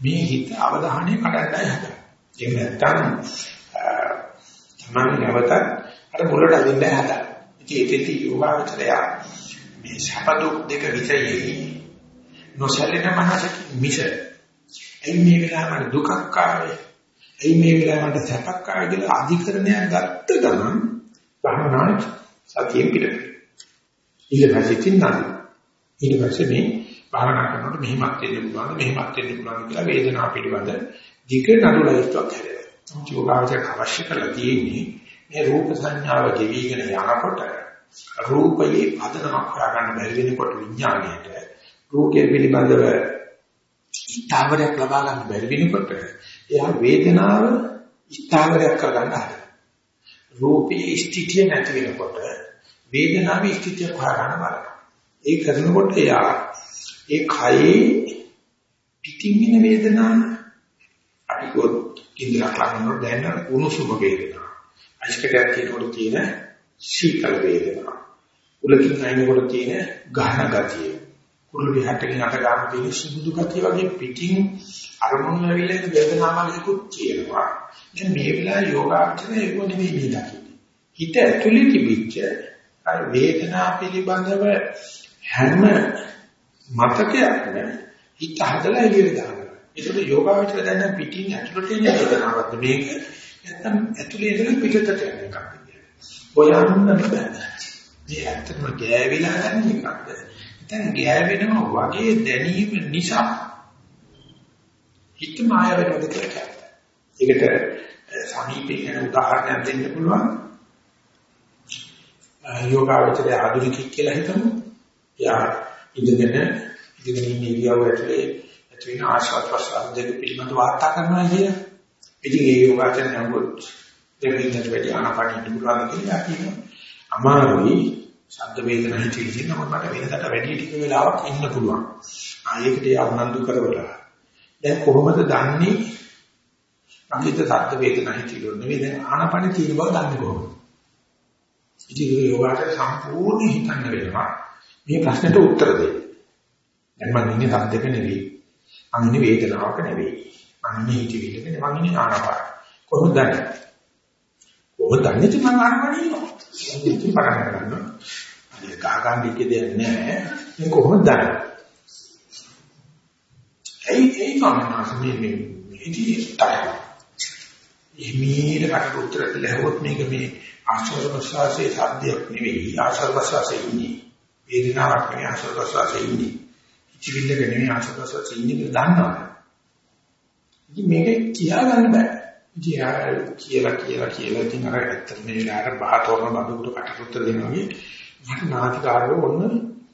මේ හිත අවධානය කඩන්නයි හදන්නේ. ඒක නැත්තම් තමයි නැවත අර මුලට අදින්න හදන්නේ. ඉතින් ඒකෙදි යෝගාවචරය මේ සැප දුක් දෙක විතරයි නොසැලෙන මනසකින් මිස එයි මේ වෙලාවට දුකක් ආවේ එයි මේ වෙලාවට සැපක් ආවේ කියලා අධිකරණයක් ගත්ත ගමන් භවනාච සතියෙන් පිටට ඊට පස්සේ තින්නන ඊට පස්සේ මේ භාවනා කරනකොට මෙහෙමත් වෙන්න පුළුවන් මෙහෙමත් වෙන්න පුළුවන් කියලා වේදනාව පිළිබඳ දිග නඩුලයිස්ට්ක් හැදෙනවා. යෝගාවචර අවශ්‍ය කරලා තියෙන්නේ මේ රූප සංඥාව ගෙවිගෙන යනකොට රූපයේ පදනමක් හොයාගන්න බැරි වෙනකොට විඥාණයට රෝගය පිළිබඳව ස්ථාවරයක් ලබා ගන්න බැරි වෙනකොට එයා වේදනාව ස්ථාවරයක් කරගන්න හදනවා. රූපී ස්ථිතිය නැති වෙනකොට වේදනාවේ ස්ථිතිය හොයාගන්න බලනවා. ඒ කරනකොට එයා ඒ කයේ පිටින් එන වේදනාව අපි කොත් ඉන්ද්‍ර කලනොත් දැනෙන උණුසුම වේදනාව. අයිස්කටයක් කියනකොට තියෙන සීතල වේදනාව. උලකින් අයිනකොට තියෙන ගහන ගතිය. කුරුළු විහටකින් අත ගන්න තියෙන සුදුදු ගතිය වගේ පිටින් අරමුණු ලැබිලා ඉන්න වේදනාවලකුත් තියෙනවා. දැන් මේ වෙලාවේ යෝගාචරය ඒක නෙවෙයි මේ දකින්නේ. හිත ඇතුලේ තිබිච්ච අර වේදනාව පිළිබඳව හැම මතකයක්ම හිත හදලා එළියට දානවා. ඒකට යෝගාචරය දැන් පිටින් ඇතුලට එන වේදනාවක් මේක නැත්නම් ඇතුලේ ඉඳලා පිටතට යන එකක්. හොයන්න බෑ. මේ ඇත්තටම ගෑවිලා යන එකක්ද? දැන් ගෑවෙනම වගේ දැනීම නිසා හිත මාය වෙනවද කියලා. ඒකට සමීපේ යන උදාහරණයක් දෙන්න පුළුවන්. යෝගාවචරය ආධුනිකයෙක් කියලා හිතමු. එයා ඉඳගෙන ඉඳගෙන ඉන්න ඉරියව්ව ඇතුලේ ඇති වෙන ආශ්වාස ප්‍රශ්වාස දෙක පිළිබඳව වාර්තා කරනවා කියලා. ඉතින් ඒ යෝගාචරය නමුත් දෙවියන්ට වැඩි ආනපනින් දුරාද කියලා කියනවා. අමාරුයි ශබ්ද වේදනා හිතේ නමුත් මට වෙනකට වැඩි ටික වෙලාවක් ඉන්න පුළුවන්. ආ ඒකට යවන්නු කරවලා. දැන් කොහොමද දන්නේ අනිත් ශබ්ද වේදනා හිතේ නෙවෙයි දැන් ආනපන තියෙන බව දන්නේ කොහොමද? ඉතින් ඒ යෝගාට සම්පූර්ණ හිතන්න වෙනවා. මේ ප්‍රශ්නෙට උත්තර දෙන්න. දැන් මම ඉන්නේ ශබ්දක නෙවෙයි. මම ඉන්නේ වේදනාවක නෙවෙයි. මම ඉන්නේ හිතවිල්ලක නෙවෙයි. මම ඉන්නේ ආනපන. කොහොමද දන්නේ? කොහොමද දන්නේ මම ආනපන ඉන්නවා? ඉතින් පටන් ගන්නවා. අනේ ගහ ගන්න එක දෙයක් නෑ. මේ කොහොමද දන්නේ? ඇයි ඒ කමනාස මේ මේ ඉතින් තමයි. එමීට කට උත්තර දෙලහොත් මේක මේ ආශ්‍රව ප්‍රසවාසයේ සාධ්‍යයක් නෙවෙයි ආශ්‍රව ප්‍රසවාසයේ ඉන්නේ. වේදනාවක් නෙවෙයි ආශ්‍රව ප්‍රසවාසයේ ඉන්නේ. ඉතිවිල්ලක නෙවෙයි ආශ්‍රව ප්‍රසවාසයේ ඉන්නේ කියලා දන්නවා. ඉතින් මේක කියා ගන්න බෑ. ඉතින් කියලා කියලා කියලා ඉතින් අර ඇත්තට මේ වෙලාවට බහතෝරන බඳුකට කටුත් දෙනවා වගේ මට නාටිකාරව ඔන්න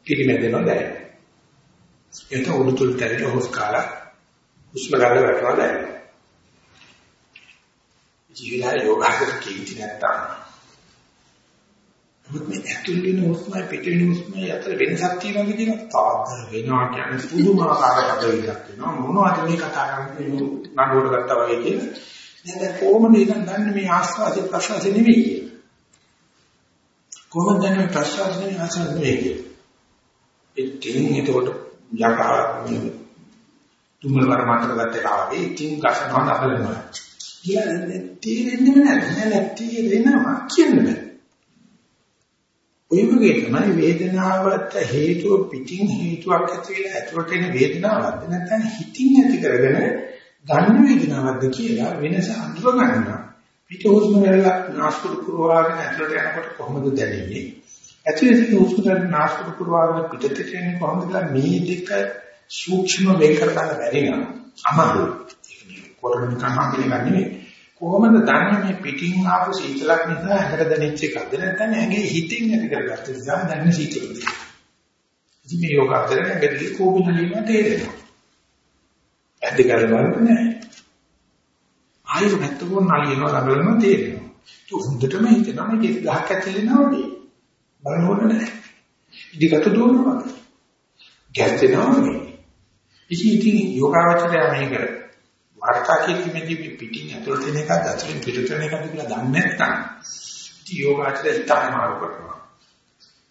පිළිමැදෙනවා දැනෙනවා. ඒක උඩුතුල් තැරිලා හොස් කාලා උස්ම ගන්න වැටෙනවා දැනෙනවා. ජීවිතය යෝගාකට කීටි නැත්තම්. මොකද මේ ඇතුල් වෙන උස්මයි පිට වෙන උස්මයි අතර වෙනසක් තියෙනවද කියලා තාද වෙනවා කියන්නේ පුදුමාකාර කඩවිලක් වෙනවා. මොනවද මේ කතා කරන්නේ? නඩුවට ගත්තා වගේ කියලා. දැන් කොහොමද ඉතින් දන්නේ මේ ආස්වාදේ ප්‍රසවාසය නෙවෙයි කියලා. කොහොමද දන්නේ ප්‍රසවාසය නෙවෙයි ආස්වාද නෙවෙයි කියලා. ඉතින් ඒකට යකා තුමල වර මාතර ගත්තේ ආවේ ඉතින් ගසනවා නබලනවා. කියලා තේරෙන්නේ නැහැ. නෑ තේරෙනවා කියන්නේ. ඔය වගේ තමයි වේදනාවට හේතුව පිටින් හේතුවක් ඇති වෙලා ඇතුළට එන වේදනාවක්ද නැත්නම් හිතින් ඇති කරගෙන ගන්න වේදනාවක්ද කියලා වෙනස අඳුර ගන්නවා. පිට හුස්ම වල නාස්පුඩු පුරවාගෙන ඇතුළට යනකොට කොහොමද දැනෙන්නේ? ඇතුළේ හුස්ම වල නාස්පුඩු පුරවාගෙන පිටට යන්නේ කොහොමද කියලා මේ දෙක සූක්ෂම වෙන් කර ගන්න බැරි නම් අමාරුයි. කොරණ නිකන් හම්බෙන්නේ කොහොමද දන්නේ මේ පිටින් ආපු සීතලක් නිසා ඇඟට දැනෙච්ච එකක්ද නැත්නම් ඇඟේ හිතින් ඇති කරගත්ත නිසා දැනෙන සීතලද? ඉතින් මේ යෝග අතරේ ඇඟේ කෝපිනලියම තේරෙනවා. ඇද්ද කරනවද නැහැ. ආයෙත් නැත්තකෝ නලියනවා නගලනවා තේරෙනවා. ඒක හොඳටම හිතෙනවා මේක ගහක් ඇතුලේනවා වගේ. බලනකොට නැහැ. ඉදිකට දුවනවා වගේ. ගැස්සෙනවා වගේ. ඉතින් ඉතින් යෝගාවචරය මේක වාර්තා කිරීමේදී පිටින් ඇතුළට එන එකත් ඇතුළෙන් පිටට එන එකත් කියලා දන්නේ නැත්නම් ඉතින් යෝගාචරය හිතන්න මාරු කරනවා.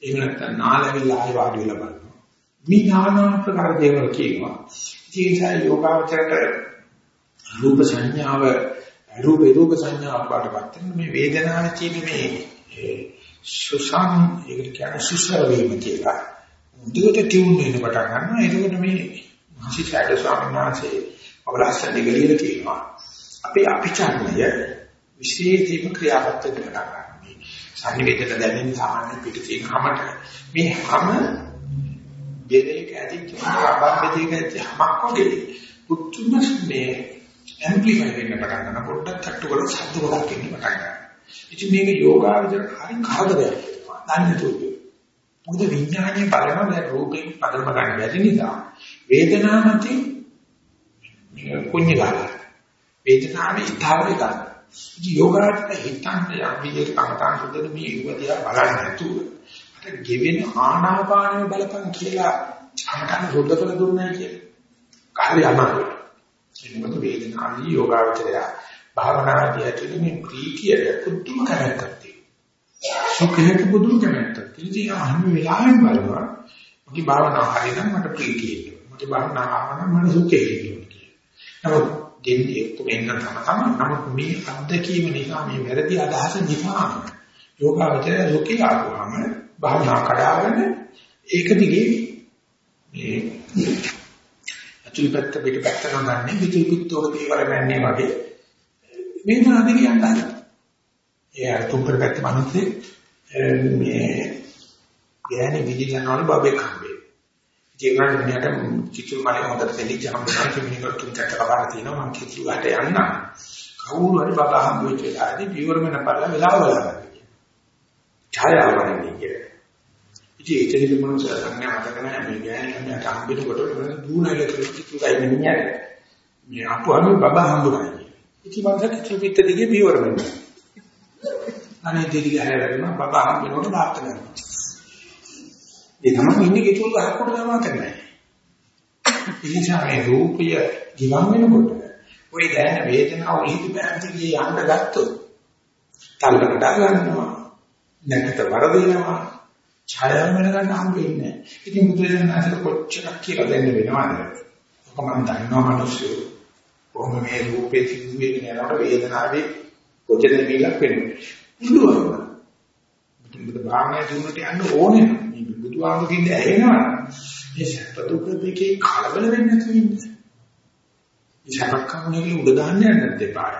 එහෙම නැත්නම් නාලවිලා ආයෙ වාඩි වෙලා බලනවා. මේ නානා ප්‍රකාර දේවල් කියනවා. ඉතින් යෝගාවචරයට රූප සංඥාව රූප රූප සංඥාව පාඩපත් වෙන මේ වේදනාවේ තියෙන මේ සුසම් ඒකට කියන්නේ සුසර වීම කියලා. දුකට ටියුන් වෙන පටන් ගන්නවා. ඒකෝට මේ මහසිසාරද ස්වාමීන් වහන්සේ අවලස්සන දෙගලියල තියෙනවා. අපේ අභිචාරණය විශේෂීම ක්‍රියාවත් වෙන්න පටන් ගන්නවා. සංවේදන දැනෙන සාමාන්‍ය පිට තියෙන හැමත මේ හැම බෙරේක ඇදිච්ච අබම්බෙදීක ඇදිච්චමක් වගේ උතුම් මේ ඇම්ප්ලිෆයි වෙන්න පටන් ගන්න පොඩ්ඩක් තට්ටු කරලා ශබ්ද ගොඩක් එන්න පටන් ගන්නවා. ඉතින් මේක යෝගාවචර හරි කරදරයක්. දන්නේ තුරු. මොකද විඥානයේ බලනවා දැන් රූපේ පදම ගන්න බැරි නිසා වේදනාව මතින් කුඤ්ඤ ගන්න. වේදනාවේ ස්ථාවරය ගන්න. ඉතින් යෝගාවචර හිතන්නේ යම් විදිහට කමතාන් සුදුන මේ යුගදියා බලන්නේ නැතුව අර ගෙවෙන ආනාපානෙ බලපං කියලා අමතන සුද්ධ කළ දුන්නයි කියලා. කාර්ය අමාරුයි. ඒක මොකද වේදනාදී යෝගාවචරය භාවනාදී ඇතුළේ මේ ප්‍රීතියට පුදුම කරක්කක් තියෙනවා. සුඛයට පුදුම කරක්කක්. ඉතින් හැම වෙලාවෙම බලනවා මගේ භාවනාව හරිනම් මට ප්‍රීතිය එනවා. මගේ භාවනාව ආවනම් මට සුඛය එනවා. නමුත් දෙන්නේ කොහෙන්ද තම තම නමුත් මේ අත්දැකීම නිසා මේ වැරදි අදහස නිසා යෝගාවචරය සුඛය ආවම භාවනා කඩාගෙන ඒක දිගේ මේ අතුල්පත්ත පිටපත්ත නෝදන්නේ පිටු පිටෝක දේවල් ගන්නේ වගේ වේදනාව දිගේ යන්න හදනවා. ඒ අර තුම්පර පැත්ත මනුස්සේ මේ ගෑණි විදිලනවල බබෙක් හම්බේ. ජීවන මිනිහට කිචු මලේ හොඳට දෙලිච්ච හම්බුනා කිමිනිකට තුන් කැට කපාන තියෙනවා මං කිචු වලට යන්න. කවුරු හරි බබා හම්බ වෙච්ච වෙලාවේදී පියවරම නැපරලා වෙලාව වෙලා ගන්න. ඡායාව වගේ කියලා. ඉතින් ඒකෙදි මම සංඥා මතක නැහැ මේ ගෑණි ළමයාට හම්බෙනකොට දුණයිල කිචු ගයි මිනිහට. මේ අපුවම බබා හම්බුනා. ඉතින් මම කිචු පිට දිගේ පියවර වෙනවා. අනේ දෙලි ගහලා වැඩම බබා හම්බෙනකොට දාත් ගන්නවා. ඒ තමයි ඉන්නේ කිතුල් ගහකට ගමන් කරන්නේ. ඉනිසා මේ රූපය ගිවන් වෙනකොට ওই දැනෙන වේදනාව හිත පැහැදිලි යන්න ගත්තොත් තල්ලකට ගන්නවා නැකට වරදිනවා ඡායාව වෙන ගන්න හම් වෙන්නේ. ඉතින් බුදුරජාණන් වහන්සේ කොච්චරක් කියලා දෙන්න වෙනවද? ඔක මම දන්නවා මිනිස්සු. කොහොම මේ රූපේ තිබුවේ නේනකොට වේදනාවේ කොච්චර දෙවිලක් වෙන්නේ. පුළුවන්. බුදු භාවනා දිනුට යන්න ඕනේ. මේ බුදුආමකින්ද ඇහෙනවා. මේ සත්‍ය දුක දෙකේ කලබල වෙන්නේ නැතුව ඉන්න. මේ සමක්කමනේ උඩ දාන්න යන්නත් එපා.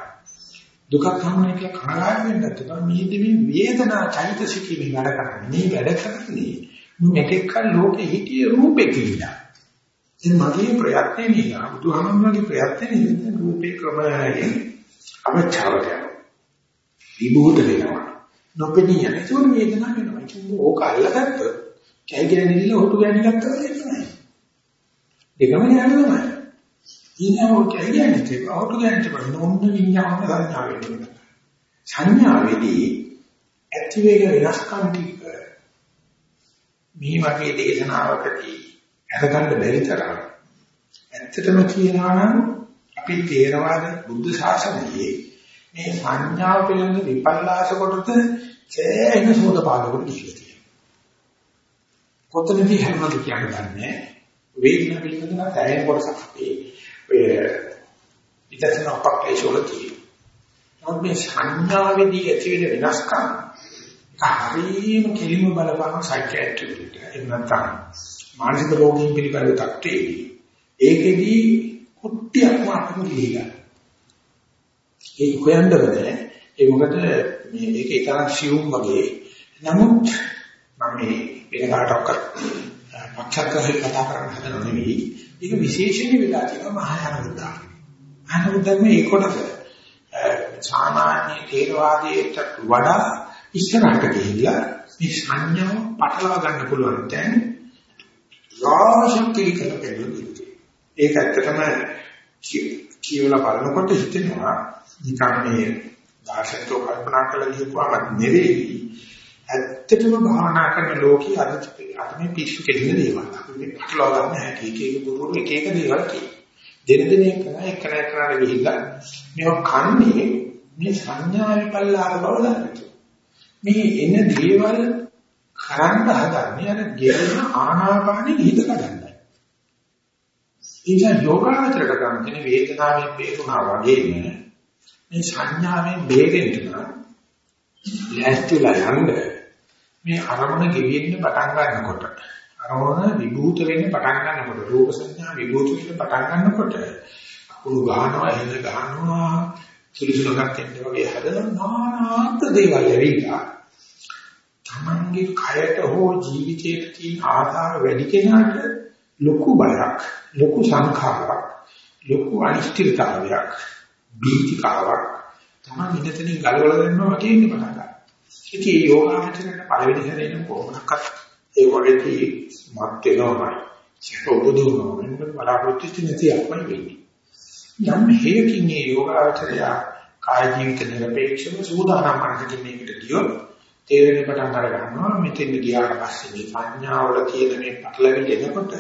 දුකක් හමුනේ කියලා කනගාටු වෙන්නත් එපා. මේ දෙවි වේදනා චෛතසිකේ වැඩ කරන්නේ. මේ වැඩ කරන්නේ මෙතෙක් කල ලෝකෙ හිටියේ රූපේ කියලා. ඉතින් මගේ ප්‍රයත්නේ නේ බුදුහාමුදුරගේ ප්‍රයත්නේ නේ රූපේ ක්‍රමයෙන් අවචාරය. විභූත වෙනවා. නොපෙනී යන. ඒක වේදනාවක් වෙනවා. ඒක ඕක අල්ලගත්තොත් කැයි ගෑනිලා හොටු ගෑනි ගත්තා වගේ තමයි. දෙකම යනවා. ඊනෝ කැයි ගෑනි තිබ්බ හොටු ගෑනි තිබ්බ නොන්න විඤ්ඤාණ සංඥා වෙනවා. සංඥාවේදී ඇති වේග වෙනස්කම් ටික මේ වගේ දේශනාවකදී අරගන්න බැරි තරම් ඇත්තටම කියනවා නම් අපි තේරවාද බුද්ධ ශාසනයේ මේ සංඥාව පිළිබඳ විපල්ලාස කොටත සෑහෙන සෝදපාලකට ගිහිල්ලා තියෙනවා. කොතනදී හැමෝද කියන්නේ වේදනාව පිළිබඳව සෑහෙන කොටසක් අපේ ඔය ඉතන අපක්ලේශ වල තියෙනවා. මේ සංඥාවේදී ඇති වෙන වෙනස්කම් හරියම කෙලිම බලපාන සයිකියාට්‍රිකට එහෙම නැත්නම් මානසික රෝගීන් පිළිබඳව තත්ත්වයේදී ඒකෙදී කුට්ටියක්ම අපිට ලියලා ඒක හොයන්න බෑ. ඒ මොකද මේ ඒක ඊතරම් සියුම් වගේ. නමුත් මම මේ වෙන කාටවත් පක්ෂකරේ කතා කරන්න හදනව නෙවෙයි. ඒක විශේෂයෙන් වෙලා තියෙනවා මහායාන බුද්ධා. මහායාන බුද්ධ මේ කොටස සාමාන්‍ය තේරවාදයට වඩා ඉස්සරහට ගිහිල්ලා මේ සංඥාව පටලවා ගන්න පුළුවන් දැන් රාශිය කියලා පෙන්නනවා. ඒක ඇත්තටම කියවලා බලනකොට හිතෙනවා නිකන් මේ දාර්ශනිකව කල්පනා කරලා කියපුවාම නෙවෙයි ඇත්තටම භාවනා කරන ලෝකී අද අද මේ පිස්සු කෙලින දේවල්. අපි මේ පටලවා ගන්න හැටි එක එක ගුරු එක එක දේවල් කියන දෙන දෙන එක එක කරලා ගිහිල්ලා මේක කන්නේ මේ සංඥා විපල්ලාර බව දන්නේ. මේ එන දේවල් කරන්න හදන්නේ අර ගෙරෙන ආනාපානෙ හිත කඩන්නයි. ඉතින් යෝගාවචරයට ගන්න වේදනාවෙන් වේදුනා වගේම මේ සංඥාවෙන් බේරෙන්න නම් ලෑස්තිලා යන්න මේ අරමුණ ගෙවෙන්න පටන් ගන්නකොට අරමුණ විභූත වෙන්න පටන් ගන්නකොට රූප සංඥා විභූත වෙන්න පටන් ගන්නකොට අකුණු ගහනවා එහෙම ගහනවා සුළුසුලකට එන්න වගේ හදන නානාත් දේවල් ලැබිලා තමන්ගේ කයට හෝ ජීවිතයට තියෙන ආධාර වැඩි කෙනාට ලොකු බයක් ලොකු සංඛාරයක් ලොකු අනිශ්චිතතාවයක් බීතිකාවක් තමයි මෙතනින් ගලවලා දෙන්නවා වගේ ඉන්න පටන් ගන්නවා. ඉතින් මේ යෝගාචරයට පළවෙනි හැරෙන්න කොහොමදක්වත් ඒ වගේදී මත් වෙනවමයි. චේතෝබුදුනෝ මෙන්න බලාපොරොත්තු නැති අපමණ වෙන්නේ. යම් හේකින් මේ යෝගාචරය කාය ජීවිත නිරපේක්ෂව සූදානම් කරගෙන මේකට ගියොත් තේරෙන පටන් අර ගන්නවා මෙතෙන් ගියාට පස්සේ මේ සංඥාවල තියෙන මේ පටලවිලි එනකොට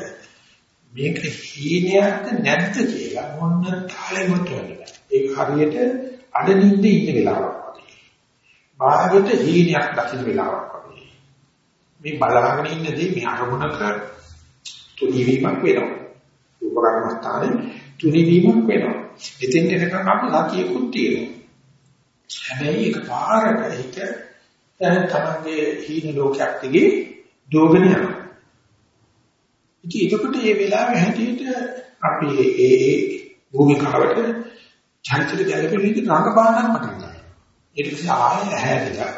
මේක හීනයක්ද නැද්ද කියලා මොන්න තාලෙමත් වෙන්නේ. ඒක හරියට අඩනින්ද ඉන්න වෙලාවක් වගේ. බාහිරට හීනයක් දකින්න වෙලාවක් වගේ. මේ බලහගෙන ඉන්නදී මේ අරමුණක තුනීවීමක් වෙනවා. උපකරණස්ථානේ තුනීවීමක් වෙනවා. එතෙන් එනකම් අපි සතියකුත් තියෙනවා. හැබැයි ඒක පාරට හිත තමන්ගේ හීන ලෝකයක් දිගේ දෝගන යනවා. ඉතින් එතකොට මේ වෙලාවේ හැටියට අපි ඒ ඒ භූමිකාවට චරිතය ගැලපෙන විදිහට රඟපාන්නත් පටන් ගන්නවා. ඊට පස්සේ ආයෙ හැදෙලා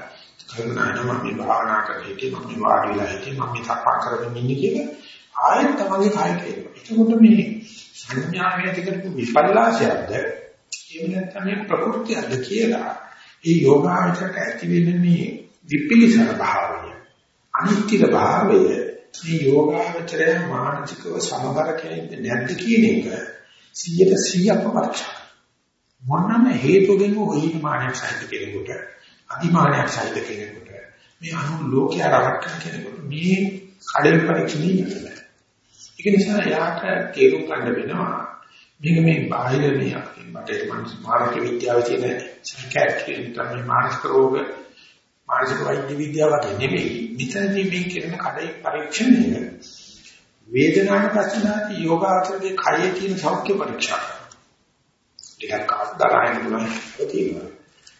කරුණාන මම මේ භාවනා කරලා හිටියේ මම මේ වාඩි වෙලා හිටියේ මම මේ තප්පා කරගෙන ඉන්නේ කියලා ආයෙත් තමන්ගේ කායයට එනවා. එතකොට මේ සංඥාවේ තිකරපු විපල්ලාශයක්ද එහෙම නැත්නම් මේ ප්‍රകൃතියක්ද කියලා ඒ යෝගාචරයට ඇති වෙන මේ විපිලිසර භාවය අනිත්‍ය භාවය මේ යෝගාචරය මානසිකව සමබර කෙනෙක්ද නැද්ද කියන එක 100ට 100ක්ම පරීක්ෂා මොනම හේතුකින් හොහිමානයක් සහිත කෙනෙකුට අදිමානයක් සහිත කෙනෙකුට මේ අනු ලෝකයේ ආරක්ෂක කෙනෙකුට මේ කඩේ පරීක්ෂණය කරන්න. ඒක නිසා යාට තේරුම් ගන්න වෙනවා මේක මේ බාහිර මේ අපේ බටේ මානසික විද්‍යාවේ තියෙන සයිකියාට්‍රි තමයි මානසික රෝග මානසික වෛද්‍ය විද්‍යාව වගේ නෙමෙයි. මෙතනදී මේ කරන කඩේ පරීක්ෂණය වේදනාවට පස්සනාදී යෝගාචරයේ කයේ තියෙන සෞඛ්‍ය පරීක්ෂා කරනවා. ටිකක් අත්දරාගෙන පුළුවන් තියෙනවා.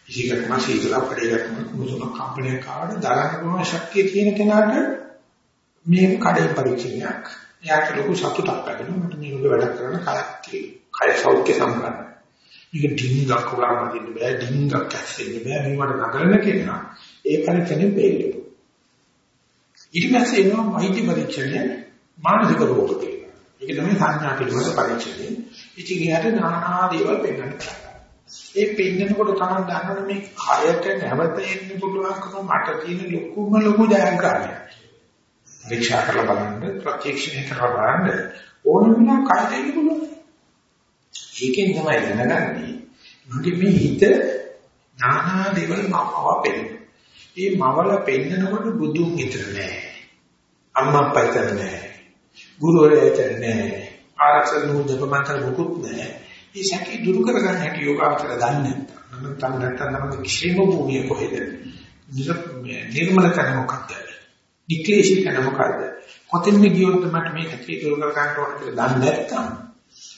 ඉතිකටම සීතල පඩේකට මුදුන කම්පණය කාඩ දරන්න පුළුවන් ශක්තිය තියෙන කෙනාට මේ කඩේ පරීක්ෂණයක් එයාට ලොකු සතුටක් ලැබෙනවා. මට මේක වැඩ කරන කලක් තියෙනවා. කය සෞඛ්‍ය සම්පන්නයි. මේක ඩිංගක් උගාම දෙන්න බෑ ඩිංගක් ඇස්සෙන්න බෑ මේවට නගරන කෙනා ඒ පරීක්ෂණය පෙළේ ඊට පස්සේ එනවා වෛද්‍ය පරීක්ෂණය මානසික රෝග කියලා ඒක තමයි සංඥා පිළිබඳ පරීක්ෂණය ඉතින් එයාට নানা දේවල් පෙන්වන්න ඒ පෙන්නකොට තමයි දන්නවනේ මේ කයට නැවත එන්න පුළුවන්කම මට තියෙන ලොකුම ලොකු ජයග්‍රහණයක් පරීක්ෂා කරලා බලන්න ප්‍රත්‍යක්ෂණය කරලා බලන්න ඕනම කයට එන්න පුළුවන් ඒකෙන් තමයි දැනගන්නේ මගේ මේ හිත නානා දේවල් මවව පෙන්නන. මේ මවල පෙන්නනකොට බුදුන් හිතර නෑ. අම්මා අප්පා නෑ. ගුරුවරයා නෑ. ආරක්ෂක නූදපමන්තර මුකුත් නෑ. මේ සැකේ දුරු කරගන්න හැටි යෝගාවචර දන්නේ නැත්නම් නම් තම නැත්නම් නම් ක්ෂේම භූමිය කොහෙද? නිර්මල කරන මොකක්ද? නික්ලේශී කරන මොකක්ද? කොතෙන්ද ගියොත් මට මේක තීරුව කර ගන්න ඕන කියලා දන්නේ නැත්නම්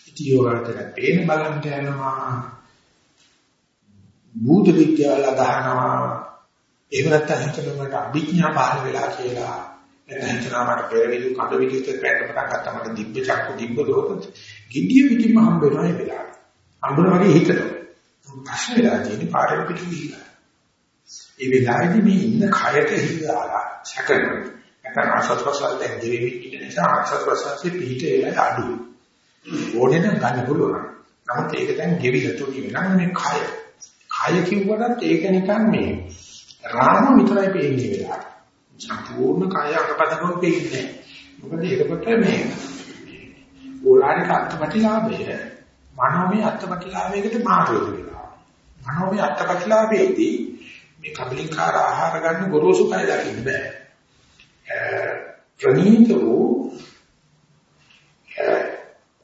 ඉතියෝගාතර පේන බලන්ට යනවා බුද්ධ විද්‍යාවල ගහනවා එහෙම නැත්නම් හිතනවා මට අභිඥා පහළ වෙලා කියලා නැත්නම් හිතනවා මට පෙරවිදු කඩ විදිහට පැට පටන් ගත්තා මට දිබ්බ චක්ක දිබ්බ දෝත gediya පිටින්ම හම්බ වෙනවා ඒ වෙලාවට හම්බුන වගේ හිතනවා ප්‍රශ්න වෙලා තියෙන්නේ පාරේ පිටු ගිහිලා ඒ වෙලාවේදී මේ ඉන්න කයට හිතලා සැකරන නැත්නම් ආසත් ප්‍රසාර දැන් දෙවෙනි ඉන්න නිසා ආසත් ප්‍රසාරයේ පිට වෙලා අඩුයි ඕනේ නම් ගන්න පුළුවන්. නමුත් ඒක දැන් ගෙවිලා තුනි වෙනවා මේ කය. කය කිව්වටත් ඒක නිකන් මේ රාම විතරයි පේන්නේ වෙලා. සම්පූර්ණ කය අකපතකම පේන්නේ. මොකද ඒකට මේ ඕලාරික අත්පටිලාභය මනෝමය අත්පටිලාභයකට මාරු වෙනවා. මනෝමය අත්පටිලාභයේදී මේ කබලින්කාර ආහාර ගන්න ගොරෝසු කය දකින්න බෑ. ප්‍රණීත වූ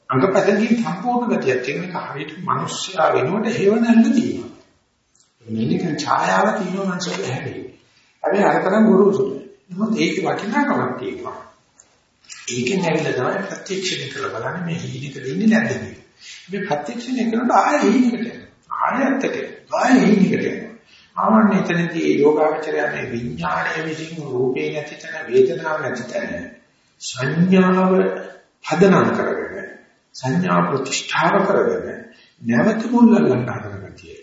අංගපතකින් සම්පූර්ණ ගතියක් තියෙන එක හරියට මිනිස්සයා වෙනුවට හේවණල්ල තියෙනවා. මේනිකන් ඡායාව තියෙනවා මනසට හැදෙන්නේ. අපි අර තරම් ගුරුසුයි. නමුත් ඒක වටිනාකමක් තියෙනවා. ඒකෙන් ඇවිල්ලා තමයි ප්‍රත්‍යක්ෂණය කරලා බලන්නේ මේ හීනෙක දෙන්නේ නැද්ද කියලා. මේ ප්‍රත්‍යක්ෂණය කරනකොට ආයෙ හීනෙකට යනවා. ආයෙත් ආයෙ හීනෙකට යනවා. ආවන්නේ එතනදී යෝගාවචරය මේ විඥාණය විසින් රූපේ නැති තැන වේදනාවක් නැති තැන සංඥාව හදනම් කරගෙන සංඥා ප්‍රතිෂ්ඨාව කරගෙන නැවත මුල් ගන්න හදන ගතිය.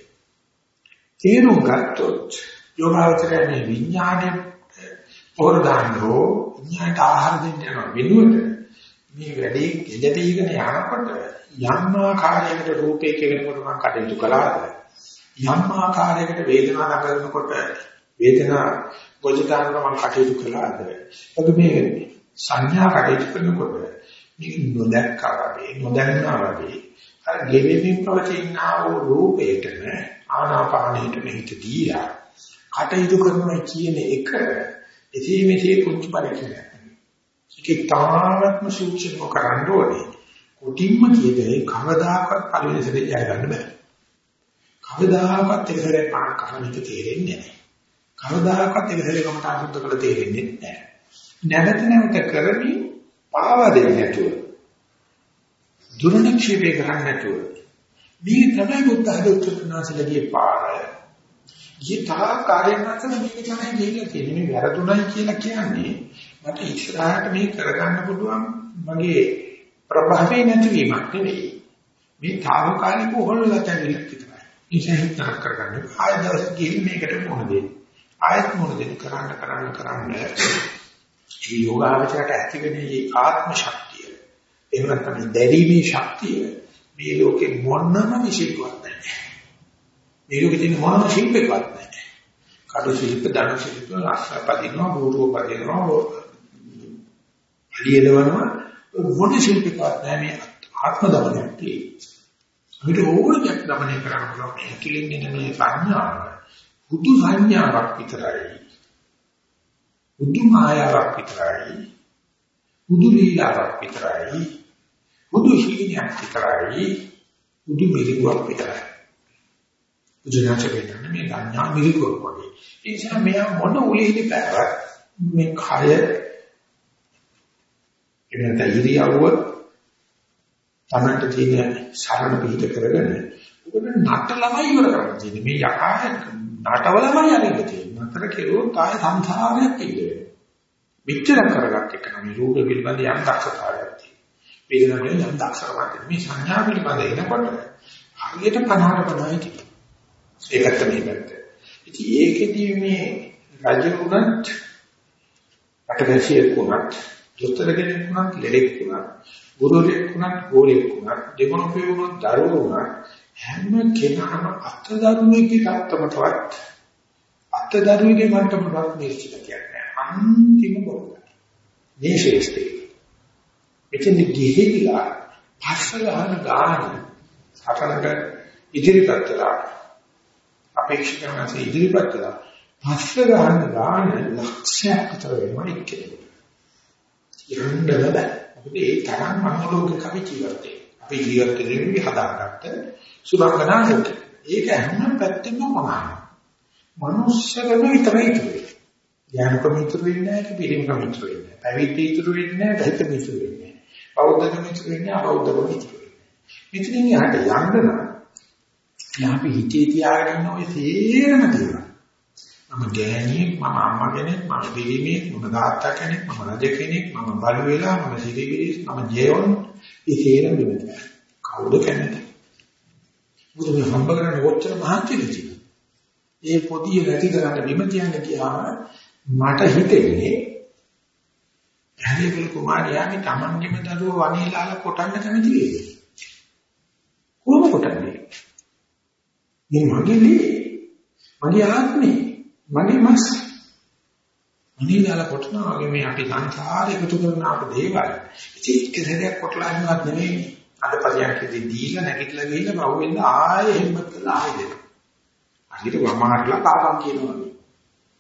තේරුම් ගත්තොත් යෝගාවචරය මේ විඥානයේ පොර දාන්නෝ විඥානට ආහාර දෙන්න යන වෙනුවට මේ වැඩේ ගෙදපීගෙන යනකොට යම් ආකාරයකට රූපේ කෙවෙනකොට මම කටයුතු කළාද? යම් ආකාරයකට වේදනාව කරනකොට වේදනා ගොජදානක මම කටයුතු කළාද? ඔබ මේ සංඥා කටයුතු කරනකොට මේක නොදැක්කා වගේ නොදන්නා වගේ අර ගෙවෙමින් පවතිනා වූ රූපේටම ආනාපානයට මෙහිත දීලා කටයුතු කරනවා කියන එක එසේ මෙසේ පුංචි පරිච්ඡේදයක්. ඒක තාමත්ම සූක්ෂම කරන්න ඕනේ. කොටින්ම කියදේ කවදාකවත් පළවෙනි සැරේ ජය ගන්න බෑ. කවදාකවත් එක සැරේ පාක් කරන එක තේරෙන්නේ නැහැ. කවදාකවත් එක සැරේ කමට අසුද්ධ කළ තේරෙන්නේ නැහැ. නැවත නැවත කරමින් පාවා දෙන්නේ නැතුව දුර්නික්ෂේපේ කරන්නේ නැතුව මේ තමයි බුද්ධ හදවතනාසලගේ පාරය. ඊටා කාර්යනාතන මේක තමයි ගිහිල්ලා තියෙන්නේ. මේ වැරදුණයි කියලා කියන්නේ මට ඉස්සරහට මේ කරගන්න පුළුවන් මගේ ප්‍රභාවේ නැතිවීමක් නෙවෙයි. මේ తాවකාලික හොල්ලලා තැවිලක් විතරයි. ඉතින් හිතන කරගන්න. ආය දවස් ගිහින් මේකට මොන දෙන්නේ. ආයත් මොන දෙන්නේ කරන්න කරන්න කරන්න. මේ යෝගාවචරයට ඇති වෙන මේ ආත්ම ශක්තිය. එහෙම නැත්නම් දැරීමේ ශක්තිය මේ ලෝකේ මොනම විශේෂයක් නැහැ. මේ ලෝකේ තියෙන මොනම ශිල්පයක්වත් නැහැ. කඩු ශිල්ප, දණු ශිල්ප, අස්සපදිනවා, බෝරුව පදිනවා, අලියලවනවා මොන ශිල්පයක්වත් නැහැ මේ ආත්ම දමනයක් තියෙන්නේ. අපිට ඕනයක් දමනය කරන්න පුළුවන් මේ කිලින්නේ මේ සංඥාව. බුදු සංඥාවක් විතරයි. බුදු මායාවක් විතරයි. බුදු ලීලාවක් විතරයි. බුදු හිණයක් විතරයි. බුදු මිරිගුවක් විතරයි. බුදුනාච වෙන්නේ මේ සංඥා මිරිගුවක් වගේ. ඒ නිසා මෙයා මොන උලේදී පැවවත් මේ කය එනත ඉරියව්ව තමන්ට තියෙන සරණ පිට කරගෙන උකට නටලමයි ඉවර කරන්න තියෙන්නේ. මේ යකාය නටවලමයි අරින්න තියෙන්නේ. නතර කෙරුවොත් ආය සංසාරයක් ඉන්නේ. මෙච්චර කරගත්ත එක නම් රූප පිළිබඳ යම් දක්ෂතාවයක් තියෙනවා. වේදනාවේ යම් දක්ෂතාවයක් මේ සංඥා පිළිබඳ එනකොට හරියට පනහර බලයි තියෙනවා. ඒකත් මේ පැත්ත. ඉතින් ඒකෙදී මේ රජුණත් අටගැසියෙක් වුණත් දොස්තර කෙනෙක් වුණත් ලෙඩෙක් වුණත් ගුරුවරයෙක් වුණත් ගෝලෙක් වුණත් දෙමව්පියෝ වුණත් දරුවෝ වුණත් හැම කෙනාම අත්දරුවෙක්ගේ තත්ත්වයටවත් අත්දරුවෙක්ගේ මට්ටමකට නිශ්චිත කියන්නේ අන්තිම බොරුව. මේ ශේෂ්ඨේ. එතන ගිහිලා පස්සලහන ගාන සතරකට ඉදිරිපත් කළා. අපේක්ෂිත කරන ඉදිරිපත් කළා. පස්ස ගන්න ගාන ලක්ෂයක් විතර වෙනවා එක්කෙනෙකුට. යන්න බෑ. මොකද ඒ තරම් මනෝලෝකික අපි ජීවිතේ. අපි ජීවිත දෙන්නේ හදාගත්ත සුරංගනා ලෝකෙ. ඒක හැම පැත්තෙම කොහොමද? මනුස්සකම විතරයි ඉතුරු. ඥානකම ඉතුරු වෙන්නේ නැහැ, පිළිමකම ඉතුරු වෙන්නේ නැහැ. පැවිදි ඉතුරු වෙන්නේ නැහැ, ධෛර්යම ඉතුරු වෙන්නේ නැහැ. බෞද්ධකම ඉතුරු වෙන්නේ නැහැ, අබෞද්ධකම ඉතුරු වෙන්නේ නැහැ. මෙතනින් යහට යන්න නම් අපි හිතේ තියාගෙන ඉන්න ඔය තේරම දේවල් මම ගෑණියෙක් මම අම්මා කෙනෙක් මම පිළිමේ මම තාත්තා කෙනෙක් මම රජ කෙනෙක් මම බලු වෙලා මම සිරිවිලිස් මම ජීවොන් ඉතේන මෙන්න කවුද කැමති? මොකද මේ හම්බ කරන්නේ ඔච්චර මහන්සියද ඒ පොදිය නැති කරන්න බිම තියන්න ගියාම මට හිතෙන්නේ හැරියපුල කුමාරයාගේ තමන්ගේම දරුවෝ වනේලාල කොටන්න කැමති වේද කොහොම කොටන්නේ මේ මගේ මගේ ආත්මේ. මගේ මස් අනිදාලා කොටනවා වගේ මේ අපි සංසාරේ එකතු කරන අප දේවල්. ඉතින් එක සැරයක් කොටලා ඉන්නවත් නෙමෙයි අද පරියන්කදී දීලා නැගිටලා ගිහිල්ලා පහුවෙන්න ආයෙ හිම්මත් කරලා ආයෙ දෙනවා හරියට වමාරලා කාපම් කියනවා